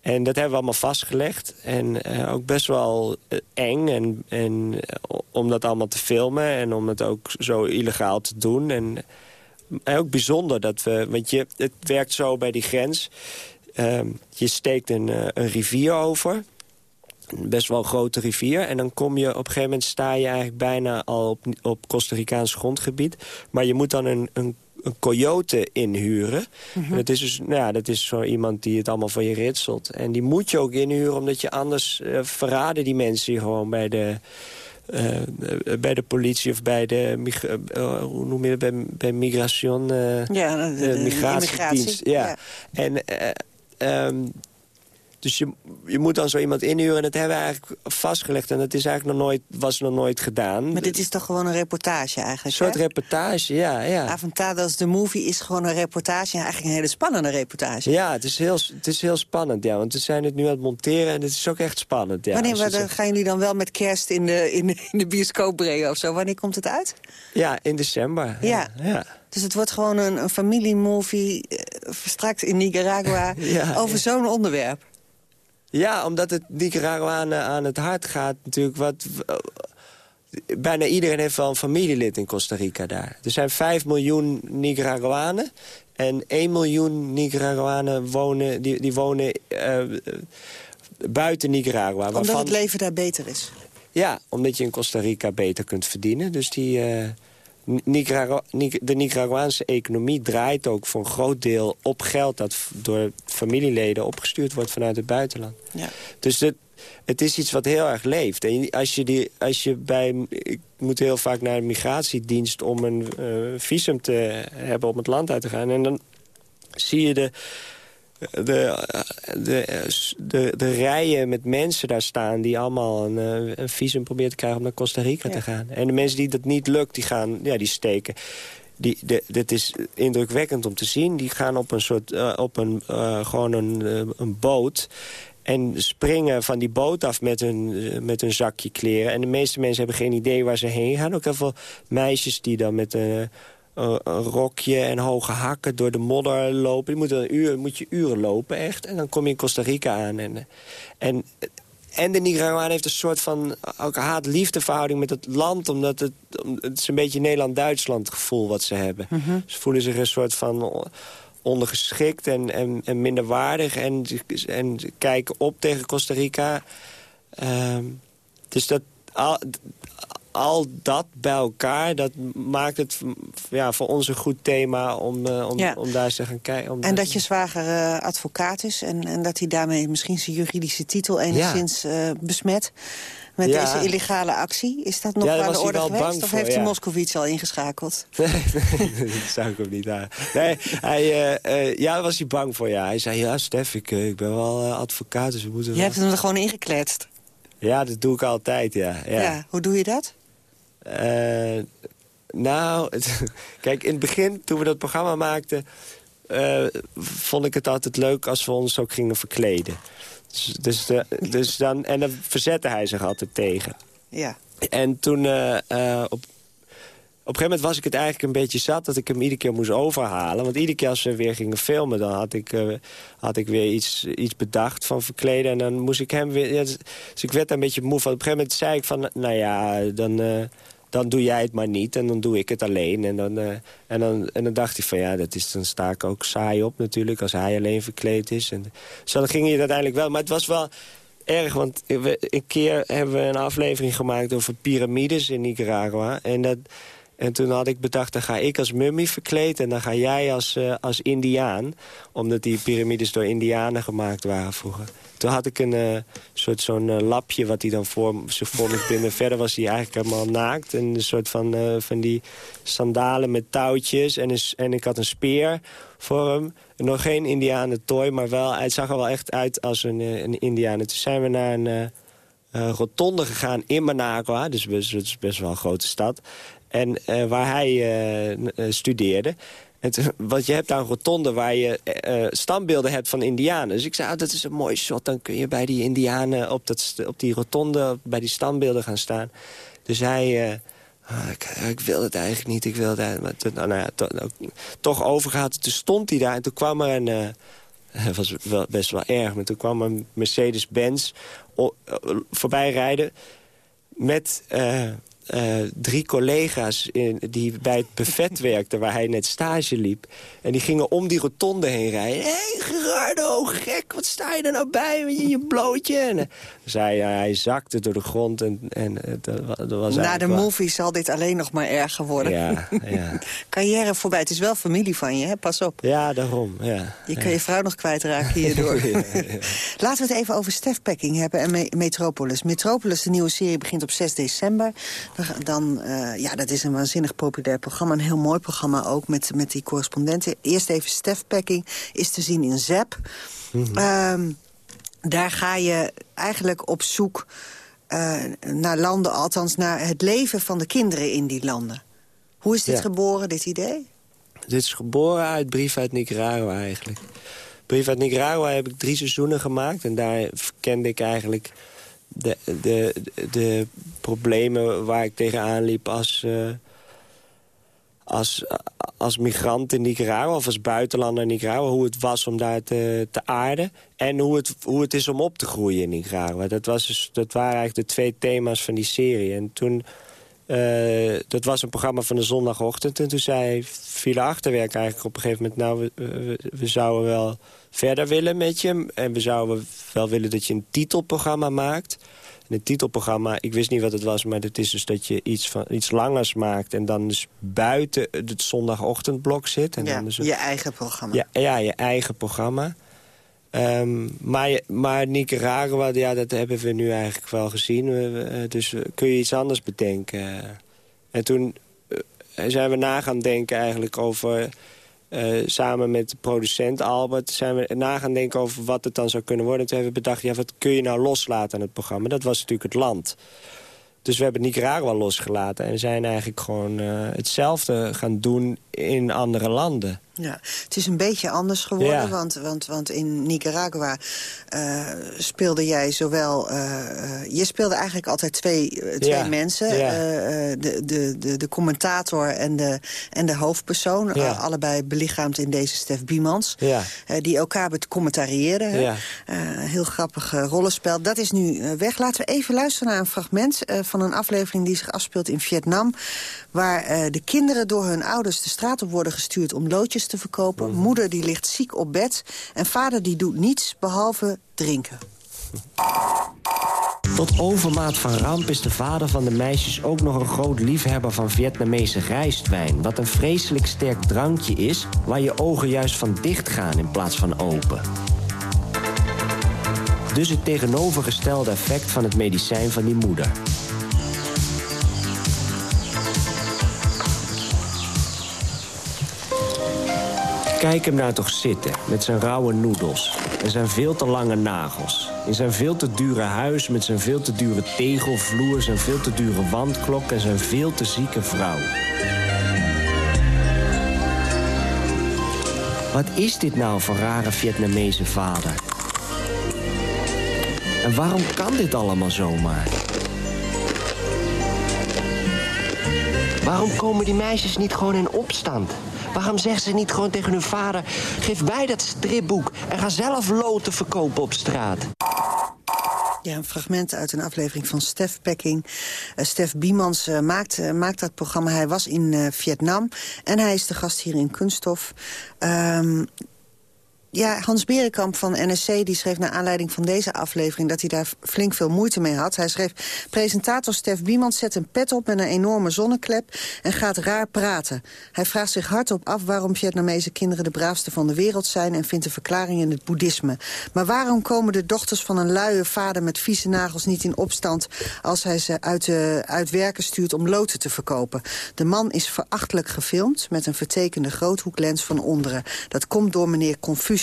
Speaker 14: En dat hebben we allemaal vastgelegd. En uh, ook best wel uh, eng en, en, uh, om dat allemaal te filmen en om het ook zo illegaal te doen. En, en ook bijzonder dat we... Want je, het werkt zo bij die grens. Ehm, je steekt een, een rivier over. Best wel een grote rivier. En dan kom je op een gegeven moment sta je eigenlijk bijna al op, op Costa Ricaans grondgebied. Maar je moet dan een, een een coyote inhuren. Mm dat is dus nou ja, dat is zo iemand die het allemaal van je ritselt. En die moet je ook inhuren, omdat je anders uh, verraden die mensen gewoon bij de... Uh, bij de politie of bij de uh, hoe noem je het, bij, bij migration,
Speaker 13: ja, de, de,
Speaker 14: migratiedienst. Ja. ja. En um, dus je, je moet dan zo iemand inhuren. En dat hebben we eigenlijk vastgelegd. En dat is eigenlijk nog nooit, was nog nooit gedaan.
Speaker 13: Maar dit is toch gewoon een reportage eigenlijk,
Speaker 14: Een soort reportage, ja. ja.
Speaker 13: Aventados de Movie is gewoon een reportage. eigenlijk een hele spannende reportage.
Speaker 14: Ja, het is heel, het is heel spannend, ja. Want we zijn het nu aan het monteren en het is ook echt spannend, ja.
Speaker 13: Wanneer dus gaan jullie dan wel met kerst in de, in de, in de bioscoop brengen of zo? Wanneer komt het uit?
Speaker 14: Ja, in december.
Speaker 13: Ja.
Speaker 14: ja.
Speaker 13: Dus het wordt gewoon een, een familiemovie, uh, verstrakt in Nicaragua, [LAUGHS] ja, over zo'n onderwerp.
Speaker 14: Ja, omdat het Nicaraguanen aan het hart gaat natuurlijk. Wat, bijna iedereen heeft wel een familielid in Costa Rica daar. Er zijn 5 miljoen Nicaraguanen. En 1 miljoen Nicaraguanen wonen, die, die wonen uh, buiten Nicaragua.
Speaker 13: Omdat waarvan... het leven daar beter is?
Speaker 14: Ja, omdat je in Costa Rica beter kunt verdienen. Dus die... Uh, Nicaragua, de Nicaraguaanse economie draait ook voor een groot deel op geld... dat door familieleden opgestuurd wordt vanuit het buitenland.
Speaker 13: Ja.
Speaker 14: Dus het, het is iets wat heel erg leeft. En als je, die, als je bij... Ik moet heel vaak naar de migratiedienst om een uh, visum te hebben om het land uit te gaan. En dan zie je de de, de, de, de rijen met mensen daar staan... die allemaal een, eh, een visum proberen te krijgen om naar Costa Rica te gaan. En de mensen die dat niet lukt, die gaan, ja, die steken... Die, de, dit is indrukwekkend om te zien. Die gaan op een soort, uh, op een, uh, gewoon een, een boot en springen van die boot af met hun, met hun zakje kleren. En de meeste mensen hebben geen idee waar ze heen gaan. Ook heel veel meisjes die dan met een, een rokje en hoge hakken door de modder lopen. Je moet, een uur, moet je uren lopen, echt. En dan kom je in Costa Rica aan. En, en, en de Nicaraguaan heeft een soort van haat-liefde verhouding met het land. Omdat het, het is een beetje Nederland-Duitsland gevoel wat ze hebben. Ze voelen zich een soort van ondergeschikt en, en, en minderwaardig. En, en kijken op tegen Costa Rica. Ehm, dus dat, al, al dat bij elkaar, dat maakt het ja, voor ons een goed thema om, uh, om,
Speaker 13: Ja.
Speaker 14: om daar eens te gaan kijken.
Speaker 13: En dat je zwager eh, advocaat is en, en dat hij daarmee misschien zijn juridische titel enigszins eh, besmet met
Speaker 14: Ja.
Speaker 13: deze illegale actie. Is dat nog
Speaker 14: Ja,
Speaker 13: aan de
Speaker 14: hij
Speaker 13: orde geweest? Of heeft
Speaker 14: ja.
Speaker 13: de Moskowitz al ingeschakeld? [LAUGHS]
Speaker 14: Nee, nee, dat zou ik hem niet aan. Nee, hij, eh, eh, ja, daar was hij bang voor, ja. Hij zei, ja, Stef, ik, eh, ik ben wel eh, advocaat, dus we moeten...
Speaker 13: Je
Speaker 14: wel-
Speaker 13: hebt hem er gewoon ingekletst.
Speaker 14: Ja, dat doe ik altijd, ja.
Speaker 13: Ja.
Speaker 14: ja.
Speaker 13: Hoe doe je dat?
Speaker 14: Eh, nou, het- [LAUGHS] kijk, in het begin, toen we dat programma maakten... eh, vond ik het altijd leuk als we ons ook gingen verkleden. Dus, dus, de- dus dan, en dan verzette hij zich altijd tegen.
Speaker 13: Ja.
Speaker 14: En toen, eh, op, op een gegeven moment was ik het eigenlijk een beetje zat... dat ik hem iedere keer moest overhalen. Want iedere keer als we weer gingen filmen... dan had ik, had ik weer iets, iets bedacht van verkleden. En dan moest ik hem weer... Ja, dus, dus ik werd daar een beetje moe van. Op een gegeven moment zei ik van... nou ja, dan, dan doe jij het maar niet. En dan doe ik het alleen. En dan, eh, en dan, en dan dacht hij van... ja, dat is, dan sta ik ook saai op natuurlijk... als hij alleen verkleed is. En, dus dan ging je uiteindelijk wel. Maar het was wel erg, want een keer hebben we een aflevering gemaakt over piramides in Nicaragua. En, dat, en toen had ik bedacht, dan ga ik als mummie verkleed... en dan ga jij als, eh, als indiaan. Omdat die piramides door indianen gemaakt waren vroeger. Toen had ik een eh, soort zo'n eh, lapje wat hij dan voor zich voor me [LAUGHS] binnen. Verder was hij eigenlijk helemaal naakt. En een soort van, van die sandalen met touwtjes. En, een en ik had een speer voor hem. Nog geen indianen toy, maar wel, hij zag er wel echt uit als een, een indiaan. En toen zijn we naar een rotonde gegaan in Managua. Dus het is best wel een grote stad. En eh, waar hij eh, eh, studeerde. Toen- want je hebt daar een rotonde waar je standbeelden hebt van indianen. Dus ik zei, oh, dat is een mooi shot. Dan kun je bij die indianen op, dat, op die rotonde, bij die standbeelden gaan staan. Dus hij... ah, ik, ik wil het eigenlijk niet, ik wil het. Maar nou, ja, to- toch overgehaald. Toen stond hij daar en toen kwam er een... [LAUGHS] het was best wel erg, maar toen kwam een Mercedes-Benz voorbij rijden... met eh, eh, drie collega's in, die bij het buffet [LAUGHS] werkten... waar hij net stage liep. En die gingen om die rotonde heen rijden. Hé, hey, Gerardo, gek, wat sta je er nou bij met je, je blootje? En, hij, eh, hij zakte door de grond en, en eh, dat, wa- dat was
Speaker 13: Na de
Speaker 14: wel-
Speaker 13: movie zal dit alleen nog maar erger worden.
Speaker 14: Ja, [LAUGHS] ja.
Speaker 13: Carrière voorbij. Het is wel familie van je, hè? pas op.
Speaker 14: Ja, daarom, ja.
Speaker 13: Je kan je vrouw nog kwijtraken hierdoor. [LAUGHS] Laten we het even over Stef Packing hebben en Me- Metropolis. Metropolis, de nieuwe serie, begint op 6 december. Dan, eh, ja, dat is een waanzinnig populair programma. Een heel mooi programma ook met, met die correspondenten. Eerst even Stef Packing is te zien in ZEP. Ehm, daar ga je eigenlijk op zoek eh, naar landen, althans naar het leven van de kinderen in die landen. Hoe is dit
Speaker 14: Ja.
Speaker 13: geboren, dit idee?
Speaker 14: Dit is geboren uit Brief uit Nicaragua eigenlijk. Brief uit Nicaragua heb ik drie seizoenen gemaakt. En daar kende ik eigenlijk de, de, de problemen waar ik tegenaan liep als, eh, als, als migrant in Nicaragua... of als buitenlander in Nicaragua. Hoe het was om daar te, te aarden. En hoe het, hoe het is om op te groeien in Nicaragua. Dat, was dus, dat waren eigenlijk de twee thema's van die serie. En toen... eh, dat was een programma van de zondagochtend. En toen zei Villa Achterwerk eigenlijk op een gegeven moment... nou, we, we, we zouden wel verder willen met je. En we zouden wel willen dat je een titelprogramma maakt. En het titelprogramma, ik wist niet wat het was... maar het is dus dat je iets, van, iets langers maakt... en dan dus buiten het zondagochtendblok zit. En
Speaker 13: Ja,
Speaker 14: dan dus
Speaker 13: je eigen programma.
Speaker 14: ja, ja, je eigen programma. Ehm, maar, maar Nicaragua, ja, dat hebben we nu eigenlijk wel gezien. Eh, dus eh, kun je iets anders bedenken. En toen eh, zijn we na gaan denken eigenlijk over... eh, samen met de producent Albert zijn we na gaan denken over wat het dan zou kunnen worden. En toen hebben we bedacht, ja, wat kun je nou loslaten aan het programma? Dat was natuurlijk het land. Dus we hebben Nicaragua losgelaten en zijn eigenlijk gewoon uh, hetzelfde gaan doen in andere landen.
Speaker 13: Ja, het is een beetje anders geworden, ja. want, want, want in Nicaragua uh, speelde jij zowel... Uh, je speelde eigenlijk altijd twee, twee ja. mensen. Ja. de, de, de, de commentator en de, en de hoofdpersoon. allebei belichaamd in deze Stef Biemans. die elkaar commentarieerden. heel grappig rollenspel. Dat is nu weg. Laten we even luisteren naar een fragment van een aflevering... die zich afspeelt in Vietnam. Waar de kinderen door hun ouders de straat op worden gestuurd om loodjes te verkopen. Moeder die ligt ziek op bed. En vader die doet niets behalve drinken.
Speaker 22: Tot overmaat van ramp is de vader van de meisjes ook nog een groot liefhebber van Vietnamese rijstwijn. Wat een vreselijk sterk drankje is, waar je ogen juist van dicht gaan in plaats van open. Dus het tegenovergestelde effect van het medicijn van die moeder. Kijk hem nou toch zitten, met zijn rauwe noedels en zijn veel te lange nagels. In zijn veel te dure huis met zijn veel te dure tegelvloer... zijn veel te dure wandklok en zijn veel te zieke vrouw. Wat is dit nou voor rare Vietnamese vader? En waarom kan dit allemaal zomaar?
Speaker 23: Waarom komen die meisjes niet gewoon in opstand? Waarom zeggen ze niet gewoon tegen hun vader... geef mij dat stripboek en ga zelf loten verkopen op straat?
Speaker 13: Ja, een fragment uit een aflevering van Stef Pekking. Uh, Stef Biemans uh, maakt, uh, maakt dat programma. Hij was in Vietnam en hij is de gast hier in Kunststof. Um, ja, Hans Berenkamp van NSC die schreef naar aanleiding van deze aflevering... dat hij daar flink veel moeite mee had. Hij schreef, presentator Stef Biemans zet een pet op met een enorme zonneklep... en gaat raar praten. Hij vraagt zich hardop af waarom Vietnamese kinderen de braafste van de wereld zijn... en vindt een verklaring in het boeddhisme. Maar waarom komen de dochters van een luie vader met vieze nagels niet in opstand... als hij ze uit, de, uit werken stuurt om loten te verkopen? De man is verachtelijk gefilmd met een vertekende groothoeklens van onderen. Dat komt door meneer Confucius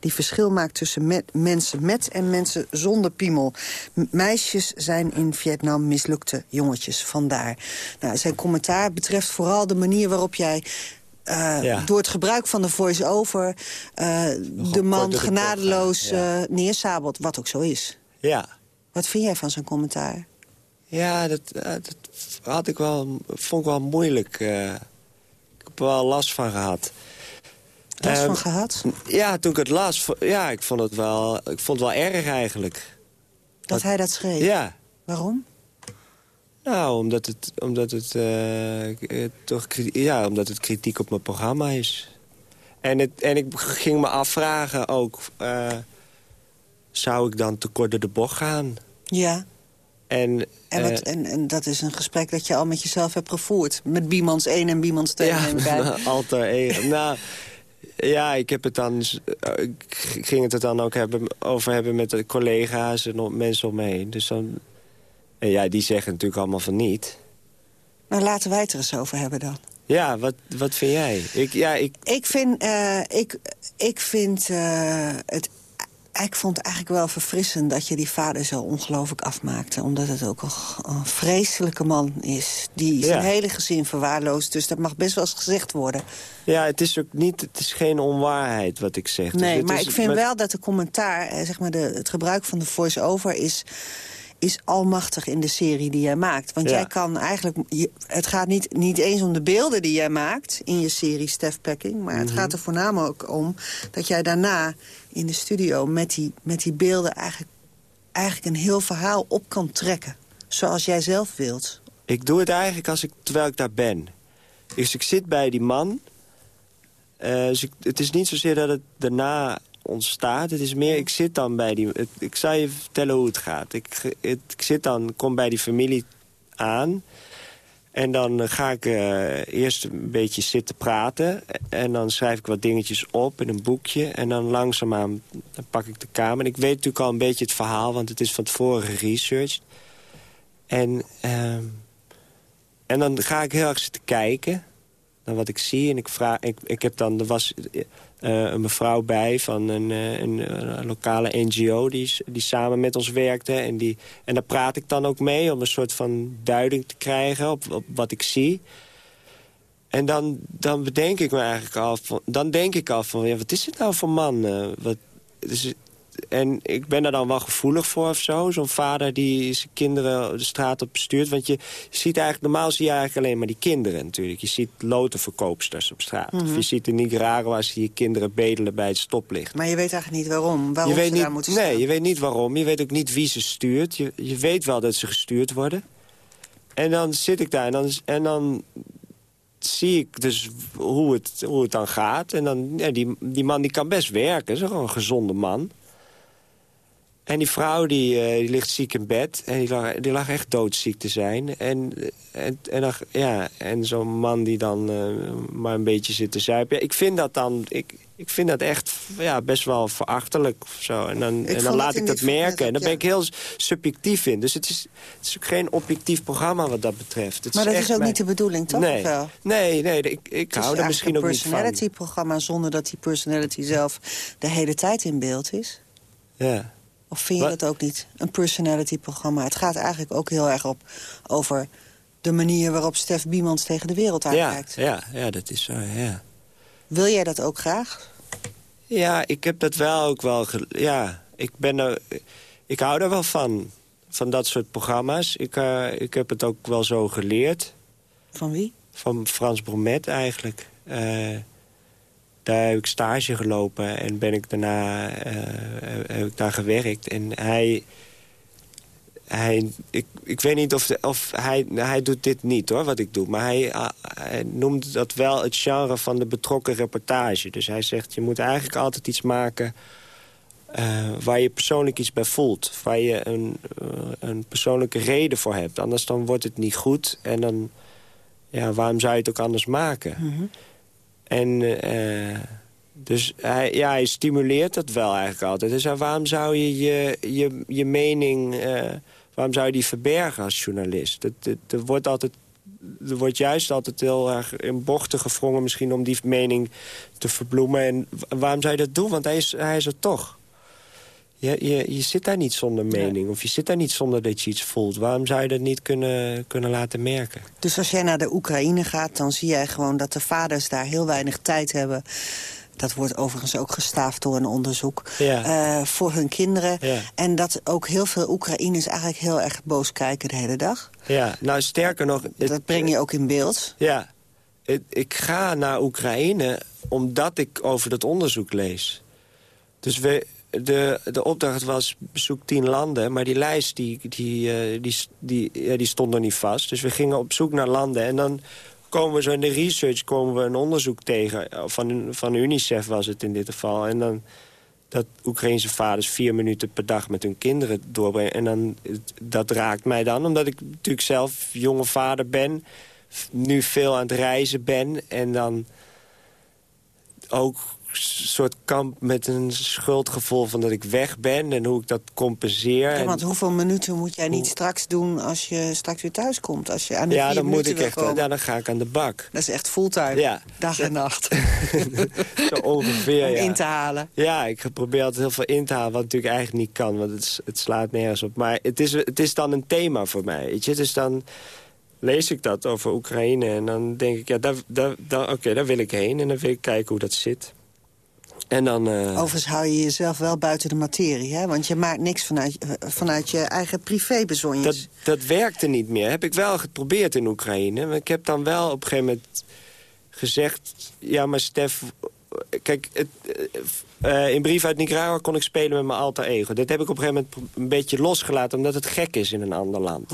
Speaker 13: die verschil maakt tussen met, mensen met en mensen zonder piemel. Meisjes zijn in Vietnam mislukte jongetjes, vandaar. Nou, zijn commentaar betreft vooral de manier waarop jij... Uh, ja. Door het gebruik van de voice-over uh, de man genadeloos ja. uh, neersabelt, wat ook zo is.
Speaker 14: Ja.
Speaker 13: Wat vind jij van zijn commentaar?
Speaker 14: Ja, dat, dat had ik wel, vond ik wel moeilijk. ik heb er wel last van gehad
Speaker 13: last van gehad?
Speaker 14: Ja, toen ik het las, ja, ik vond het wel, ik vond het wel erg eigenlijk.
Speaker 13: Dat hij dat schreef?
Speaker 14: Ja.
Speaker 13: Waarom?
Speaker 14: Nou, omdat het, omdat het, uh, toch, ja, omdat het kritiek op mijn programma is. En, het, en ik ging me afvragen ook... Uh, zou ik dan te kort door de bocht gaan?
Speaker 13: Ja.
Speaker 14: En,
Speaker 13: en, wat, uh, en, en, dat is een gesprek dat je al met jezelf hebt gevoerd. Met Biemans 1 en Biemans 2.
Speaker 14: Ja, [LAUGHS] altijd 1. nou, ja, ik heb het dan, eh, ik ging het er dan ook hebben, over hebben met de collega's en mensen om me heen. Dus dan, en ja, die zeggen natuurlijk allemaal van niet.
Speaker 13: Maar laten wij het er eens over hebben dan.
Speaker 14: Ja, wat, wat vind jij? Ik, ja, ik...
Speaker 13: ik vind, uh, ik, ik vind uh, het ik vond het eigenlijk wel verfrissend dat je die vader zo ongelooflijk afmaakte. Omdat het ook een, een vreselijke man is. Die zijn hele gezin verwaarloost. Dus dat mag best wel eens gezegd worden.
Speaker 14: Ja, het is ook niet, het is geen onwaarheid wat ik zeg.
Speaker 13: Nee,
Speaker 14: dus
Speaker 13: maar
Speaker 14: is,
Speaker 13: ik vind wel dat de commentaar, zeg maar de, het gebruik van de voice-over is is almachtig in de serie die jij maakt. Want
Speaker 14: Ja.
Speaker 13: jij kan eigenlijk... je- het gaat niet, niet eens om de beelden die jij maakt in je serie Stef Packing... maar het
Speaker 14: Mhm.
Speaker 13: gaat er voornamelijk om dat jij daarna in de studio... met die, met die beelden eigenlijk, eigenlijk een heel verhaal op kan trekken. Zoals jij zelf wilt.
Speaker 14: Ik doe het eigenlijk als ik, terwijl ik daar ben. Dus ik zit bij die man. Eh, dus het is niet zozeer dat het daarna ontstaat. Het is meer, ik zit dan bij die... ik zal je vertellen hoe het gaat. Ik, het- ik zit dan, kom bij die familie aan... En dan eh, ga ik eh, eerst een beetje zitten praten. En dan schrijf ik wat dingetjes op in een boekje. En dan langzaamaan dan pak ik de kamer. En ik weet natuurlijk al een beetje het verhaal, want het is van tevoren geresearched. En, ehm, en dan ga ik heel erg zitten kijken. naar wat ik zie. En ik, vraag, ik, ik heb dan, er was een mevrouw bij van een, eh, een, een lokale NGO die, die samen met ons werkte. En, die, en daar praat ik dan ook mee om een soort van duiding te krijgen op, op wat ik zie. En dan, dan bedenk ik me eigenlijk af, van- dan denk ik af van, ja, wat is dit nou voor man? eh, wat, dus, en ik ben daar dan wel gevoelig voor of zo. Zo'n vader die zijn kinderen de straat op stuurt. Want je ziet eigenlijk, normaal zie je eigenlijk alleen maar die kinderen natuurlijk. Je ziet lotenverkoopsters op straat.
Speaker 13: Mhm.
Speaker 14: Of je ziet in Nicaragua zie je kinderen bedelen bij het stoplicht.
Speaker 13: Maar je weet eigenlijk niet waarom. Waarom
Speaker 14: je weet
Speaker 13: ze
Speaker 14: niet,
Speaker 13: daar moeten
Speaker 14: nee, je weet niet waarom. Je weet ook niet wie ze stuurt. Je, je weet wel dat ze gestuurd worden. En dan zit ik daar en dan, en dan zie ik dus hoe het, hoe het dan gaat. En dan, ja, die, die man die kan best werken. is gewoon een gezonde man. En die vrouw die, eh, die ligt ziek in bed. En die lag, die lag echt doodziek te zijn. En, en, en, dan- ja, en zo'n man die dan eh, maar een beetje zit te zuipen. Ja, ik vind dat dan... Ik, ik vind dat echt ja, best wel verachtelijk of zo. En dan,
Speaker 13: Ik
Speaker 14: en dan laat ik dat merken. En daar ben ik heel subjectief in. Dus het is, het is ook geen objectief programma wat dat betreft. Het
Speaker 13: Maar dat
Speaker 14: echt
Speaker 13: is ook
Speaker 14: mijn-
Speaker 13: niet de bedoeling, toch?
Speaker 14: Nee, nee, nee ik, ik hou er misschien ook
Speaker 13: eigenlijk
Speaker 14: niet
Speaker 13: een
Speaker 14: van.
Speaker 13: personality-programma... zonder dat die personality zelf de hele tijd in beeld is.
Speaker 14: Ja.
Speaker 13: Of vind je
Speaker 14: Wat?
Speaker 13: dat ook niet? Een personality-programma. Het gaat eigenlijk ook heel erg op over de manier waarop Stef Biemans tegen de wereld
Speaker 14: Ja,
Speaker 13: aankijkt.
Speaker 14: ja, ja, dat is zo, ja.
Speaker 13: Wil jij dat ook graag?
Speaker 14: Ja, ik heb dat wel ook wel... Ja, ik ben er... Ik hou er wel van. Van dat soort programma's. Ik, eh, ik heb het ook wel zo geleerd.
Speaker 13: Van wie?
Speaker 14: Van Frans Bromet eigenlijk. Eh, daar heb ik stage gelopen en ben ik daarna eh, heb ik daar gewerkt. En hij... Hij, ik, ik weet niet of, of hij, hij doet dit niet hoor, wat ik doe. Maar hij, ah, hij noemt dat wel het genre van de betrokken reportage. Dus hij zegt, je moet eigenlijk altijd iets maken... eh, waar je persoonlijk iets bij voelt. Waar je een, eh, een persoonlijke reden voor hebt. Anders dan wordt het niet goed. En dan, ja, waarom zou je het ook anders maken?
Speaker 13: Mhm.
Speaker 14: En eh, dus hij, ja, hij stimuleert dat wel eigenlijk altijd. Dus waarom zou je je, je, je mening... eh, waarom zou je die verbergen als journalist? Er wordt altijd... Er wordt juist altijd heel erg in bochten gevrongen... misschien om die mening te verbloemen. En wa- waarom zou je dat doen? Want hij is, hij is toch. Je, je, je zit daar niet zonder mening. Of je zit daar niet zonder dat je iets voelt. Waarom zou je dat niet kunnen, kunnen laten merken?
Speaker 13: Dus als jij naar de Oekraïne gaat, dan zie jij gewoon dat de vaders daar heel weinig tijd hebben. Dat wordt overigens ook gestaafd door een onderzoek.
Speaker 14: Ja.
Speaker 13: eh, voor hun kinderen.
Speaker 14: Ja.
Speaker 13: En dat ook heel veel Oekraïners eigenlijk heel erg boos kijken de hele dag.
Speaker 14: Ja, nou sterker nog...
Speaker 13: dat breng je ook in beeld.
Speaker 14: Ja, het- ik ga naar Oekraïne omdat ik over dat onderzoek lees. Dus we, de, de opdracht was bezoek tien landen, maar die lijst die, die, eh, die, die, die stond er niet vast. Dus we gingen op zoek naar landen en dan komen we zo in de research komen we een onderzoek tegen. Van, van UNICEF was het in dit geval. En dan dat Oekraïnse vaders vier minuten per dag met hun kinderen doorbrengen. En dan, dat raakt mij dan, omdat ik natuurlijk zelf jonge vader ben. Nu veel aan het reizen ben. En dan ook soort kamp met een schuldgevoel van dat ik weg ben. En hoe ik dat compenseer.
Speaker 13: Ja, want hoeveel minuten moet jij niet straks doen als je straks weer thuis komt? Als je aan de
Speaker 14: ja, dan moet ik echt.
Speaker 13: komen?
Speaker 14: Ja, dan ga ik aan de bak.
Speaker 13: Dat is echt fulltime.
Speaker 14: Ja.
Speaker 13: Dag en nacht. [LAUGHS]
Speaker 14: Zo ongeveer,
Speaker 13: Om
Speaker 14: ja.
Speaker 13: in te halen.
Speaker 14: Ja, ik probeer altijd heel veel in te halen, wat natuurlijk eigenlijk niet kan. Want het, het slaat nergens op. Maar het is, het is dan een thema voor mij, weet je. Dus dan lees ik dat over Oekraïne en dan denk ik... ja, daar, daar, daar, oké, daar wil ik heen en dan wil ik kijken hoe dat zit. En dan... eh,
Speaker 13: Overigens hou je jezelf wel buiten de materie, hè? Want je maakt niks vanuit, eh, vanuit je eigen privébezonjes.
Speaker 14: Dat, dat werkte niet meer. Heb ik wel geprobeerd in Oekraïne. Maar ik heb dan wel op een gegeven moment gezegd... ja, maar Stef... Kijk, het, eh, in Brief uit Nicaragua kon ik spelen met mijn alter ego. Dat heb ik op een gegeven moment een beetje losgelaten... omdat het gek is in een ander land.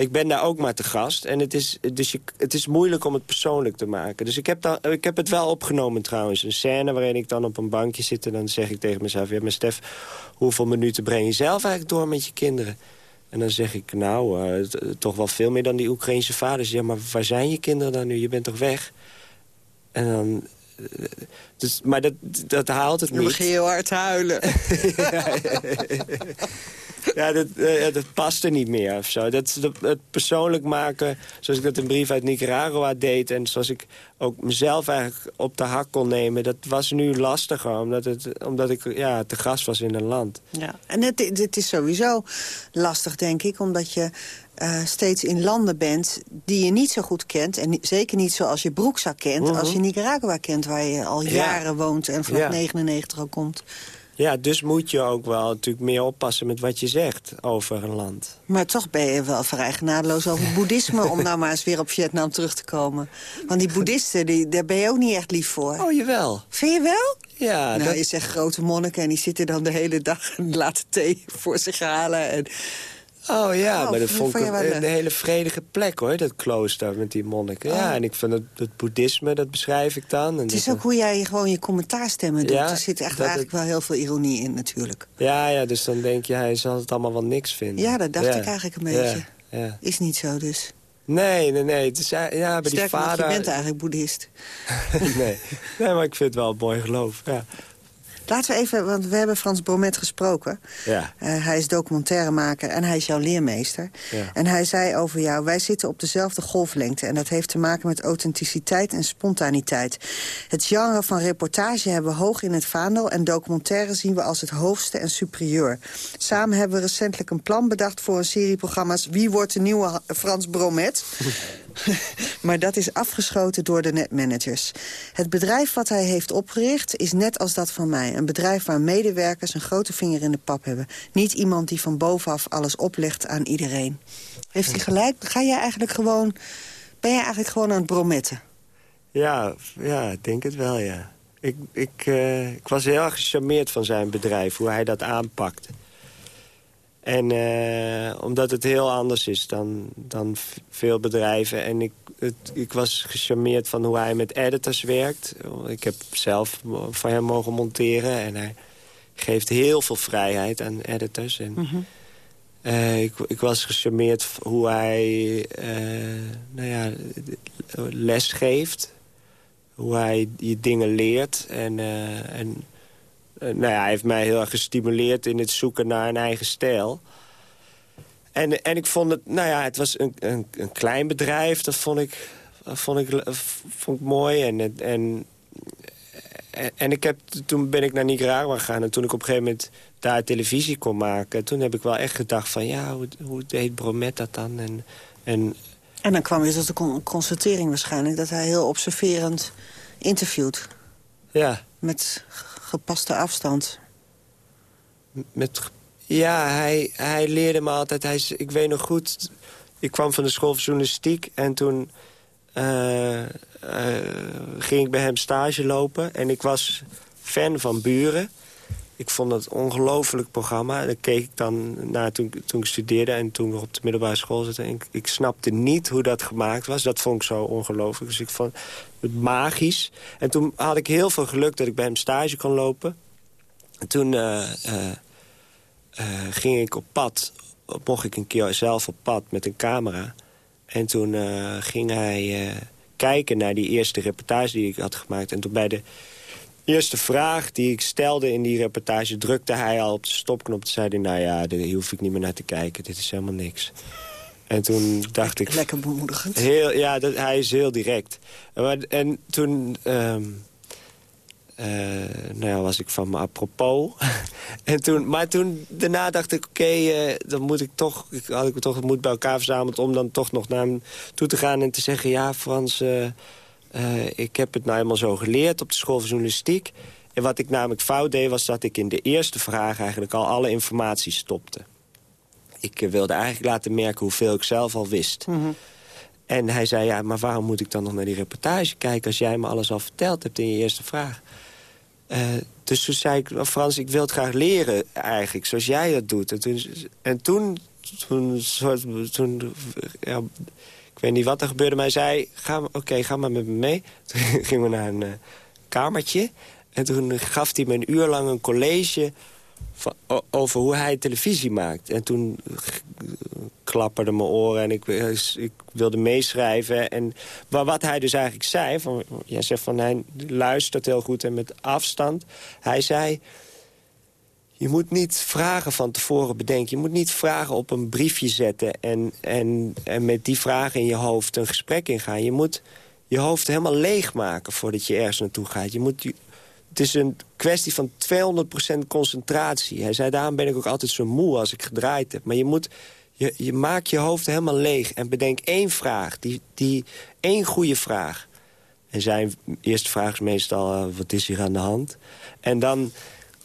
Speaker 14: Ik ben daar ook maar te gast. En het is, dus je, het is moeilijk om het persoonlijk te maken. Dus ik heb, dan, ik heb het wel opgenomen trouwens. Een scène waarin ik dan op een bankje zit... en dan zeg ik tegen mezelf... ja, maar Stef, hoeveel minuten breng je zelf eigenlijk door met je kinderen? En dan zeg ik, nou, eh, toch wel veel meer dan die Oekraïnse vaders. Ja, maar waar zijn je kinderen dan nu? Je bent toch weg? En dan... Dus, maar dat, dat haalt het
Speaker 13: Dan
Speaker 14: niet.
Speaker 13: begin je heel hard huilen. [LAUGHS]
Speaker 14: Ja, dat, eh, dat past er niet meer of zo. Dat, dat, het persoonlijk maken, zoals ik dat een brief uit Nicaragua deed... en zoals ik ook mezelf eigenlijk op de hak kon nemen. Dat was nu lastiger, omdat, het, omdat ik ja, te gast was in een land.
Speaker 13: Ja, en het, het is sowieso lastig, denk ik, omdat je uh, steeds in landen bent die je niet zo goed kent. En zeker niet zoals je broekzak kent,
Speaker 14: Mhm.
Speaker 13: als je Nicaragua kent... waar je al
Speaker 14: Ja.
Speaker 13: jaren woont en vanaf
Speaker 14: Ja.
Speaker 13: 99 al komt.
Speaker 14: Ja, dus moet je ook wel natuurlijk meer oppassen met wat je zegt over een land.
Speaker 13: Maar toch ben je wel vrij genadeloos over het [LAUGHS] boeddhisme... om nou maar eens weer op Vietnam terug te komen. Want die boeddhisten, die, daar ben je ook niet echt lief voor.
Speaker 14: Oh, jawel.
Speaker 13: Vind je wel?
Speaker 14: Ja,
Speaker 13: nou,
Speaker 14: dat-
Speaker 13: je zegt grote monniken en die zitten dan de hele dag... en [LAUGHS] laten thee voor zich halen. En...
Speaker 14: Oh ja,
Speaker 13: Oh,
Speaker 14: maar dat
Speaker 13: dat
Speaker 14: vond ik een, hele vredige plek hoor, dat klooster met die monniken. Ja,
Speaker 13: Oh.
Speaker 14: en ik vind het, het boeddhisme, dat beschrijf ik dan. En
Speaker 13: Het is
Speaker 14: dat-
Speaker 13: ook hoe jij gewoon je commentaarstemmen doet.
Speaker 14: Ja,
Speaker 13: er zit echt
Speaker 14: dat
Speaker 13: eigenlijk wel heel veel ironie in natuurlijk.
Speaker 14: Ja, ja, dus dan denk je, hij zal het allemaal wel niks vinden.
Speaker 13: Ja, dat dacht ik eigenlijk een beetje.
Speaker 14: Ja.
Speaker 13: Is niet zo dus.
Speaker 14: Nee, nee, nee. Het is, ja, bij die
Speaker 13: Sterker nog,
Speaker 14: vader...
Speaker 13: je bent eigenlijk boeddhist. [LAUGHS]
Speaker 14: nee. nee, maar ik vind het wel een mooi geloof. Ja.
Speaker 13: Laten we even, want we hebben Frans Bromet gesproken.
Speaker 14: Ja.
Speaker 13: Eh, hij is documentairemaker en hij is jouw leermeester.
Speaker 14: Ja.
Speaker 13: En hij zei over jou, wij zitten op dezelfde golflengte... en dat heeft te maken met authenticiteit en spontaniteit. Het genre van reportage hebben we hoog in het vaandel... en documentaire zien we als het hoogste en superieur. Samen hebben we recentelijk een plan bedacht voor een serie programma's... Wie wordt de nieuwe Frans Bromet? [LAUGHS] [LAUGHS] maar dat is afgeschoten door de netmanagers. Het bedrijf wat hij heeft opgericht is net als dat van mij. Een bedrijf waar medewerkers een grote vinger in de pap hebben. Niet iemand die van bovenaf alles oplegt aan iedereen. Heeft hij gelijk? Ga jij eigenlijk gewoon, ben jij eigenlijk gewoon aan het brometten?
Speaker 14: Ja, ja, ik denk het wel, ja. Ik, ik, eh, ik was heel erg gecharmeerd van zijn bedrijf, hoe hij dat aanpakt. En eh, omdat het heel anders is dan, dan veel bedrijven. En ik, het, ik was gecharmeerd van hoe hij met editors werkt. Ik heb zelf van hem mogen monteren. En hij geeft heel veel vrijheid aan editors. En, eh, ik, ik was gecharmeerd hoe hij eh, nou ja, les geeft. Hoe hij je dingen leert. En, en nou ja, hij heeft mij heel erg gestimuleerd in het zoeken naar een eigen stijl. En, en ik vond het, nou ja, het was een, een, een klein bedrijf. Dat vond ik, dat vond ik, le- vond ik mooi. En, en, en, en ik heb, toen ben ik naar Nicaragua gegaan. En toen ik op een gegeven moment daar televisie kon maken... toen heb ik wel echt gedacht van, ja, hoe, hoe deed Bromet dat dan? En, en
Speaker 13: En dan kwam je tot de con- constatering waarschijnlijk... dat hij heel observerend interviewt.
Speaker 14: ja,
Speaker 13: Met gepaste afstand.
Speaker 14: met, ja hij, hij leerde me altijd... Hij, ik weet nog goed, ik kwam van de school van journalistiek... en toen eh, eh, ging ik bij hem stage lopen. En ik was fan van Buren. Ik vond het een ongelooflijk programma. Daar keek ik dan naar toen, toen ik studeerde en toen we op de middelbare school. En ik, snapte niet hoe dat gemaakt was. Dat vond ik zo ongelooflijk. Dus ik vond het magisch. En toen had ik heel veel geluk dat ik bij hem stage kon lopen. En toen eh, eh, eh, ging ik op pad. Mocht ik een keer zelf op pad met een camera. En toen ging hij kijken naar die eerste reportage die ik had gemaakt. En toen bij de eerste vraag die ik stelde in die reportage... drukte hij al op de stopknop. Toen zei hij, nou ja, daar hoef ik niet meer naar te kijken. Dit is helemaal niks. En toen dacht ik...
Speaker 13: Lekker bemoedigend.
Speaker 14: Heel, ja, dat, hij is heel direct. Maar, en toen ehm, eh, nou ja, was ik van me apropos. [LAUGHS] en toen, maar toen, daarna dacht ik, oké, eh, dan moet ik toch... Ik had ik toch het moed bij elkaar verzameld om dan toch nog naar hem toe te gaan... en te zeggen, ja, Frans, eh, eh, ik heb het nou helemaal zo geleerd op de school van journalistiek. En wat ik namelijk fout deed, was dat ik in de eerste vraag... eigenlijk al alle informatie stopte. Ik eh, wilde eigenlijk laten merken hoeveel ik zelf al wist. En hij zei, ja, maar waarom moet ik dan nog naar die reportage kijken... als jij me alles al verteld hebt in je eerste vraag? Eh, dus toen zei ik, "Nou, Frans, ik wil het graag leren eigenlijk, zoals jij dat doet. En toen, en toen, toen, toen ja, ik weet niet wat er gebeurde, maar hij zei... Oké, ga maar met me mee. [LAUGHS] Toen gingen we naar een eh, kamertje. En toen gaf hij me een uur lang een college... over hoe hij televisie maakt. En toen g- klapperde mijn oren en ik, eh, ik wilde meeschrijven. En maar wat hij dus eigenlijk zei... Van, jij zegt van hij luistert heel goed en met afstand. Hij zei... Je moet niet vragen van tevoren bedenken. Je moet niet vragen op een briefje zetten... en, en, en met die vragen in je hoofd een gesprek ingaan. Je moet, je hoofd helemaal leegmaken voordat je ergens naartoe gaat. Je moet, het is een kwestie van 200% concentratie. Hij zei, daarom ben ik ook altijd zo moe als ik gedraaid heb. Maar je moet, je, je maakt je hoofd helemaal leeg. En bedenk één vraag, die, die, één goede vraag. En zijn eerste vraag is meestal, wat is hier aan de hand? En dan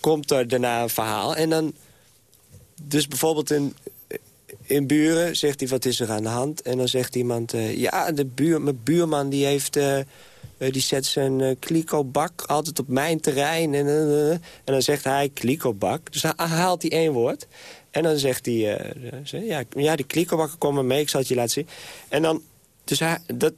Speaker 14: komt er daarna een verhaal. En dan, dus bijvoorbeeld in, in buren zegt hij, wat is er aan de hand? En dan zegt iemand, eh, ja, de buur, mijn buurman die heeft... eh, eh, die zet zijn kliko-bak altijd op mijn terrein. En, en dan zegt hij kliko-bak. Dus hij hij haalt die één woord. En dan zegt hij, ja, ja, die kliko-bakken komen mee, ik zal het je laten zien. En dan, dus hij, dat,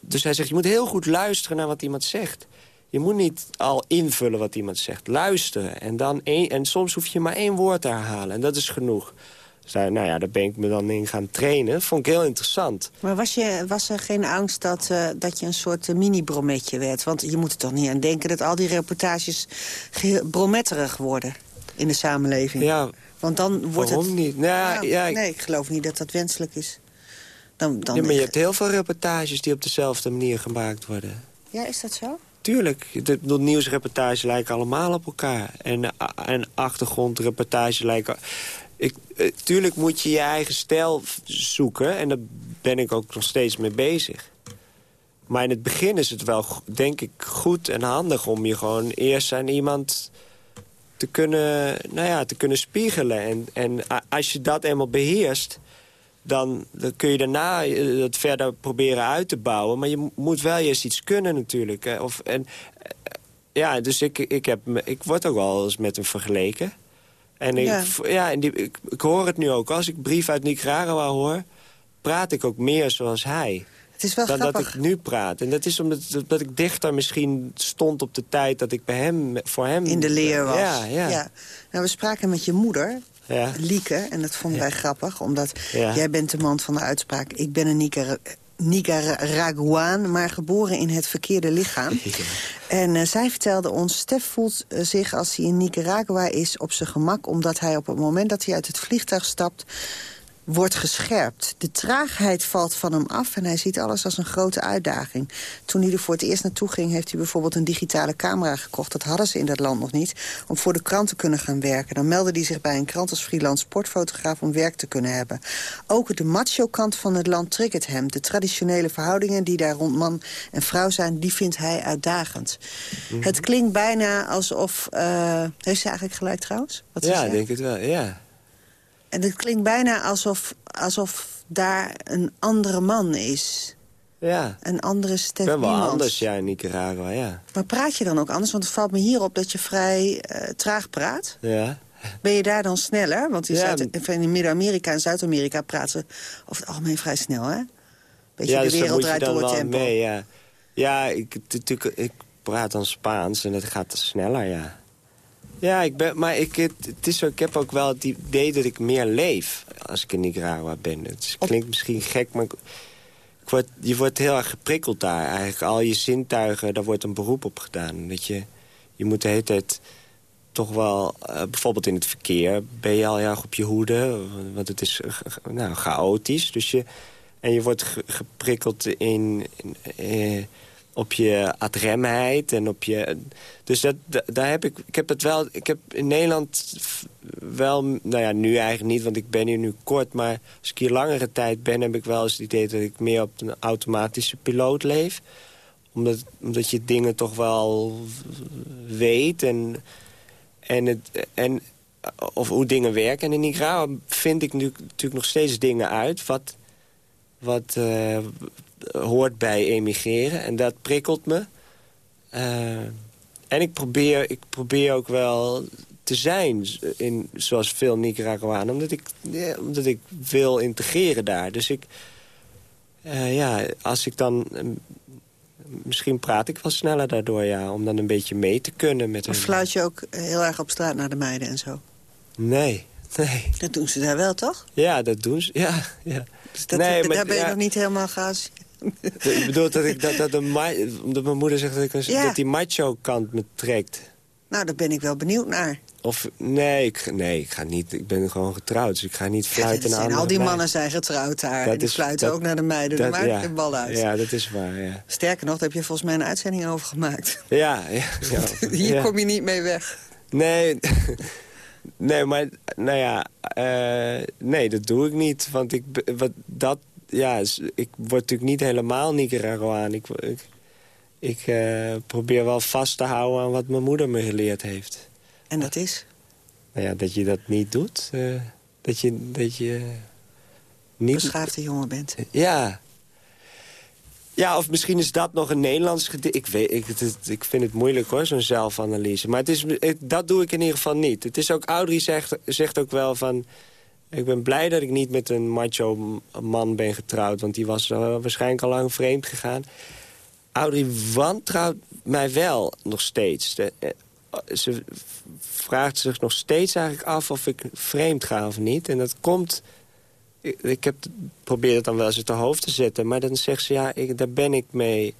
Speaker 14: dus hij zegt, je moet heel goed luisteren naar wat iemand zegt. Je moet niet al invullen wat iemand zegt. Luisteren. En, dan en soms hoef je maar één woord te herhalen. En dat is genoeg. Dus daar, nou ja, daar ben ik me dan in gaan trainen. Vond ik heel interessant.
Speaker 13: Maar was, je, was er geen angst dat, eh, dat je een soort eh, mini-brometje werd? Want je moet er toch niet aan denken dat al die reportages brometterig worden in de samenleving.
Speaker 14: Ja,
Speaker 13: Want dan wordt
Speaker 14: waarom
Speaker 13: het...
Speaker 14: niet? Nou, ja,
Speaker 13: Nee, ik geloof niet dat dat wenselijk is. Dan, dan
Speaker 14: ja, maar je hebt heel veel reportages die op dezelfde manier gemaakt worden.
Speaker 13: Ja, is dat zo?
Speaker 14: Tuurlijk. De, de nieuwsreportages lijken allemaal op elkaar. En, eh, en achtergrondreportages lijken... Ik, eh, tuurlijk moet je je eigen stijl zoeken. En daar ben ik ook nog steeds mee bezig. Maar in het begin is het wel, denk ik, goed en handig... om je gewoon eerst aan iemand te kunnen, nou ja, te kunnen spiegelen. En, en als je dat eenmaal beheerst... Dan, dan kun je daarna eh, dat verder proberen uit te bouwen. Maar je mo- moet wel eerst iets kunnen natuurlijk. hè. Of, en, eh, ja, dus ik, ik, heb, ik word ook wel eens met hem vergeleken. En, ik,
Speaker 13: Ja.
Speaker 14: ja, en die, ik, ik hoor het nu ook. Als ik brief uit Nicaragua hoor, praat ik ook meer zoals hij.
Speaker 13: Het is wel
Speaker 14: dan
Speaker 13: grappig.
Speaker 14: dat ik nu praat. En dat is omdat dat ik dichter misschien stond op de tijd dat ik bij hem, voor hem...
Speaker 13: In de leer was.
Speaker 14: Ja, ja.
Speaker 13: Nou, we spraken met je moeder,
Speaker 14: Ja.
Speaker 13: Lieke, en dat vonden wij grappig. Omdat
Speaker 14: Ja.
Speaker 13: jij bent de man van de uitspraak... ik ben een Nicara Nicaraguaan, maar geboren in het verkeerde lichaam. [LAUGHS] En eh, zij vertelde ons, Stef voelt eh, zich als hij in Nicaragua is op zijn gemak... omdat hij op het moment dat hij uit het vliegtuig stapt wordt gescherpt. De traagheid valt van hem af en hij ziet alles als een grote uitdaging. Toen hij er voor het eerst naartoe ging... heeft hij bijvoorbeeld een digitale camera gekocht. Dat hadden ze in dat land nog niet. Om voor de krant te kunnen gaan werken. Dan meldde hij zich bij een krant als freelance sportfotograaf... om werk te kunnen hebben. Ook de macho-kant van het land triggert hem. De traditionele verhoudingen die daar rond man en vrouw zijn... die vindt hij uitdagend.
Speaker 14: Mhm.
Speaker 13: Het klinkt bijna alsof... eh, heeft ze eigenlijk gelijk trouwens? Wat
Speaker 14: ja, ik denk het wel, ja.
Speaker 13: En het klinkt bijna alsof, alsof daar een andere man is.
Speaker 14: Ja.
Speaker 13: Een andere
Speaker 14: Ik
Speaker 13: Stef
Speaker 14: ben wel anders, ja, in Nicaragua, ja.
Speaker 13: Maar praat je dan ook anders? Want het valt me hier op dat je vrij eh, traag praat.
Speaker 14: Ja.
Speaker 13: Ben je daar dan sneller? Want in,
Speaker 14: Ja,
Speaker 13: in Midden-Amerika en Zuid-Amerika praten ze over het algemeen vrij snel, hè? Beetje
Speaker 14: ja,
Speaker 13: de
Speaker 14: dus
Speaker 13: wereld
Speaker 14: moet je
Speaker 13: draait
Speaker 14: dan
Speaker 13: door
Speaker 14: wel
Speaker 13: tempo.
Speaker 14: mee, ja. Ja, ik, natuurlijk, ik praat dan Spaans en dat gaat sneller, ja. Ja, ik ben, maar ik, het, is, ook- ik heb ook wel het idee dat ik meer leef als ik in Nicaragua ben. Het klinkt misschien gek, maar je wordt heel erg geprikkeld daar. Eigenlijk al je zintuigen, daar wordt een beroep op gedaan. Dat je, je moet de hele tijd toch wel, eh, bijvoorbeeld in het verkeer... ben je al heel erg op je hoede, want het is eh, nou, chaotisch. Dus je, en je wordt ge- geprikkeld in, in, eh, op je adremheid en op je... Dus dat, da- daar heb ik, ik heb het wel... Ik heb in Nederland wel... Nou ja, nu eigenlijk niet, want ik ben hier nu kort. Maar als ik hier langere tijd ben, heb ik wel eens het idee... dat ik meer op een automatische piloot leef. Omdat, omdat je dingen toch wel weet en... En, het, en of hoe dingen werken. En in Nicaragua vind ik nu natuurlijk nog steeds dingen uit... wat, wat eh, hoort bij emigreren. En dat prikkelt me. Eh, en ik probeer, ik probeer ook wel te zijn in, zoals veel Nicaraguanen. Omdat ik, ja, omdat ik wil integreren daar. Dus ik... eh, ja, als ik dan... eh, misschien praat ik wel sneller daardoor, ja. Om dan een beetje mee te kunnen met hun.
Speaker 13: fluit je ook heel erg op straat naar de meiden en zo?
Speaker 14: Nee, [LAUGHS] nee.
Speaker 13: Dat doen ze daar wel, toch?
Speaker 14: Ja, dat doen ze. Ja, ja.
Speaker 13: Dus dat,
Speaker 14: nee,
Speaker 13: daar ben je
Speaker 14: ja,
Speaker 13: nog niet helemaal gaas. [LAUGHS]
Speaker 14: Je bedoelt dat ik dat, dat, de omdat mijn moeder zegt dat, ik
Speaker 13: Ja.
Speaker 14: dat die macho kant me trekt.
Speaker 13: Nou, daar ben ik wel benieuwd naar.
Speaker 14: Of, nee ik, nee, ik ga niet. Ik ben gewoon getrouwd, dus ik ga niet fluiten
Speaker 13: Ja,
Speaker 14: naar
Speaker 13: al die
Speaker 14: meiden.
Speaker 13: mannen zijn getrouwd daar.
Speaker 14: Dat
Speaker 13: en die
Speaker 14: is-
Speaker 13: fluiten
Speaker 14: dat-
Speaker 13: ook naar de meiden. Dat, maakt
Speaker 14: ja.
Speaker 13: geen bal uit.
Speaker 14: Ja, dat is waar, ja.
Speaker 13: Sterker nog, daar heb je volgens mij een uitzending over gemaakt.
Speaker 14: Ja, ja. [LAUGHS]
Speaker 13: Hier kom je niet mee weg.
Speaker 14: Nee, [LAUGHS] nee, maar nou ja, eh, nee, dat doe ik niet. Want ik, wat, dat, ja, ik word natuurlijk niet helemaal Nicaraguaan. Ik, ik, ik eh, probeer wel vast te houden aan wat mijn moeder me geleerd heeft.
Speaker 13: En dat is?
Speaker 14: Nou ja, dat je dat niet doet. eh, dat je, dat je niet...
Speaker 13: Beschaafde jongen bent.
Speaker 14: Ja. Ja, of misschien is dat nog een Nederlands gedicht. Ik, weet, ik, het- ik vind het moeilijk hoor, zo'n zelfanalyse. Maar het is, het- dat doe ik in ieder geval niet. Het is ook, Audrey zegt, zegt ook wel van... Ik ben blij dat ik niet met een macho man ben getrouwd. Want die was eh, waarschijnlijk al lang vreemd gegaan. Audrey wantrouwt mij wel nog steeds. De- eh, ze vraagt zich nog steeds eigenlijk af of ik vreemd ga of niet. En dat komt... Ik, ik heb, probeer het dan wel eens uit de hoofd te zetten. Maar dan zegt ze, ja, ik, daar ben ik mee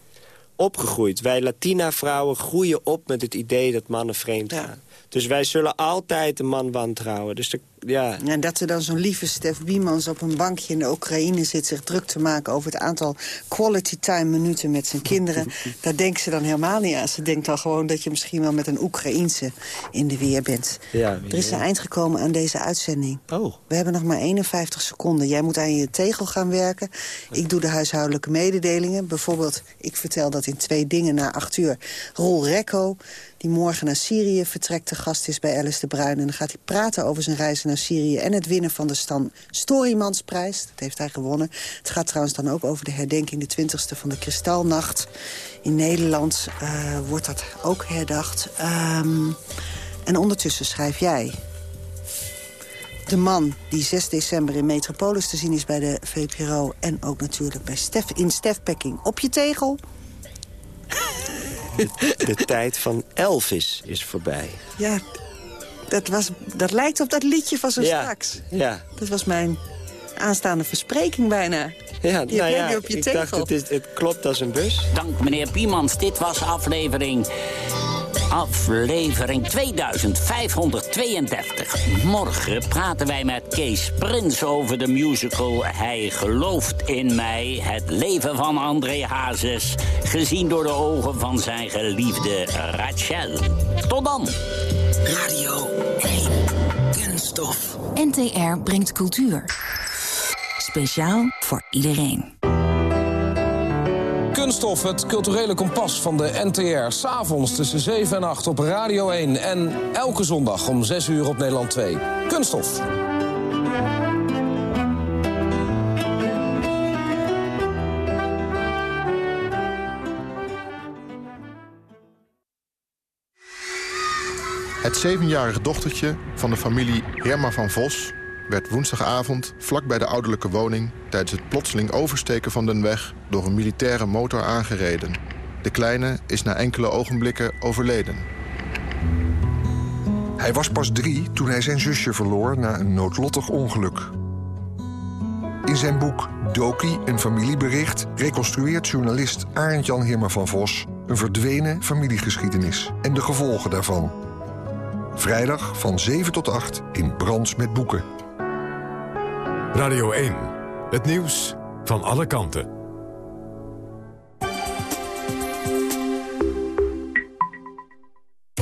Speaker 14: opgegroeid. Wij Latina-vrouwen groeien op met het idee dat mannen vreemd gaan. Dus wij zullen altijd een man wantrouwen. Dus de, ja,
Speaker 13: En dat er dan zo'n lieve Stef Biemans op een bankje in de Oekraïne zit... zich druk te maken over het aantal quality time minuten met zijn kinderen... [LAUGHS] daar denkt ze dan helemaal niet aan. Ze denkt dan gewoon dat je misschien wel met een Oekraïense in de weer bent.
Speaker 14: ja,
Speaker 13: Er is een eind gekomen aan deze uitzending.
Speaker 14: Oh.
Speaker 13: We hebben nog maar 51 seconden. Jij moet aan je tegel gaan werken. Ik doe de huishoudelijke mededelingen. Bijvoorbeeld, ik vertel dat in twee dingen na acht uur. Roel Rekko, die morgen naar Syrië vertrekt, te gast is bij Alice de Bruin. En dan gaat hij praten over zijn reizen naar Syrië... en het winnen van de Stan Storymansprijs. Dat heeft hij gewonnen. Het gaat trouwens dan ook over de herdenking, de 20ste van de Kristalnacht. In Nederland eh, wordt dat ook herdacht. Ehm, en ondertussen schrijf jij de man die 6 december in Metropolis te zien is bij de VPRO... en ook natuurlijk bij Stef, in Stefpekking op je tegel.
Speaker 14: de tijd van Elvis is voorbij.
Speaker 13: Ja, dat, was, dat lijkt op dat liedje van zo
Speaker 14: Ja,
Speaker 13: straks.
Speaker 14: Ja,
Speaker 13: Dat was mijn aanstaande verspreking bijna.
Speaker 14: ja,
Speaker 13: Die
Speaker 14: nou ja
Speaker 13: op je
Speaker 14: ik
Speaker 13: tegel.
Speaker 14: dacht, het, is, het klopt als een bus.
Speaker 12: Dank meneer Piemans. Dit was aflevering... Aflevering 2532. Morgen praten wij met Kees Prins over de musical Hij gelooft in mij. Het leven van André Hazes. Gezien door de ogen van zijn geliefde Rachel. Tot dan.
Speaker 9: Radio 1. Kunststof.
Speaker 24: NTR brengt cultuur. Speciaal voor iedereen.
Speaker 25: Kunststof, het culturele kompas van de NTR. S'avonds tussen 7 en 8 op Radio 1. En elke zondag om 6 uur op Nederland 2. Kunststof.
Speaker 26: Het zevenjarige dochtertje van de familie Herma van Vos... werd woensdagavond vlak bij de ouderlijke woning... tijdens het plotseling oversteken van den weg... door een militaire motor aangereden. De kleine is na enkele ogenblikken overleden.
Speaker 27: Hij was pas drie toen hij zijn zusje verloor na een noodlottig ongeluk. In zijn boek Doki, een familiebericht... reconstrueert journalist Arend-Jan Hirma van Vos... een verdwenen familiegeschiedenis en de gevolgen daarvan. Vrijdag van 7 tot 8 in Brands met Boeken.
Speaker 5: Radio 1. Het nieuws van alle kanten.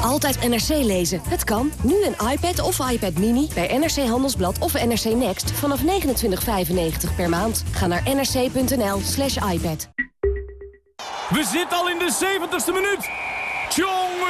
Speaker 28: Altijd NRC lezen. Het kan. Nu een iPad of iPad Mini bij NRC Handelsblad of NRC Next vanaf 29,95 per maand. Ga naar nrc.nl slash iPad.
Speaker 15: We zitten al in de 70ste minuut. Tjonge,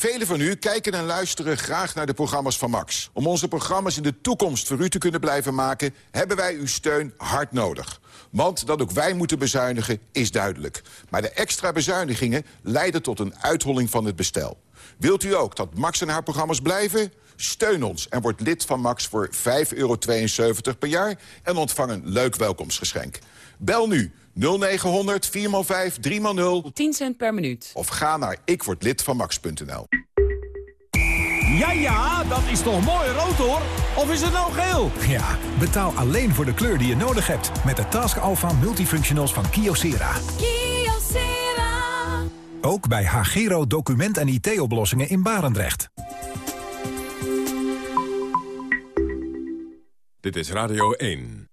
Speaker 29: Velen van u kijken en luisteren graag naar de programma's van Max. Om onze programma's in de toekomst voor u te kunnen blijven maken... hebben wij uw steun hard nodig. Want dat ook wij moeten bezuinigen is duidelijk. Maar de extra bezuinigingen leiden tot een uitholling van het bestel. Wilt u ook dat Max en haar programma's blijven? Steun ons en word lid van Max voor 5,72 euro per jaar... en ontvang een leuk welkomstgeschenk. Bel nu 0900 4x5 3x0
Speaker 30: 10 cent per minuut.
Speaker 29: of ga naar ikwordlidvanmax.nl.
Speaker 31: Ja, ja, dat is toch mooi rood hoor? Of is het nou geel?
Speaker 32: Ja, betaal alleen voor de kleur die je nodig hebt. Met de Task Alpha Multifunctionals van Kyocera.
Speaker 33: Kyocera.
Speaker 32: Ook bij Hagero document- en IT-oplossingen in Barendrecht.
Speaker 11: Dit is Radio 1.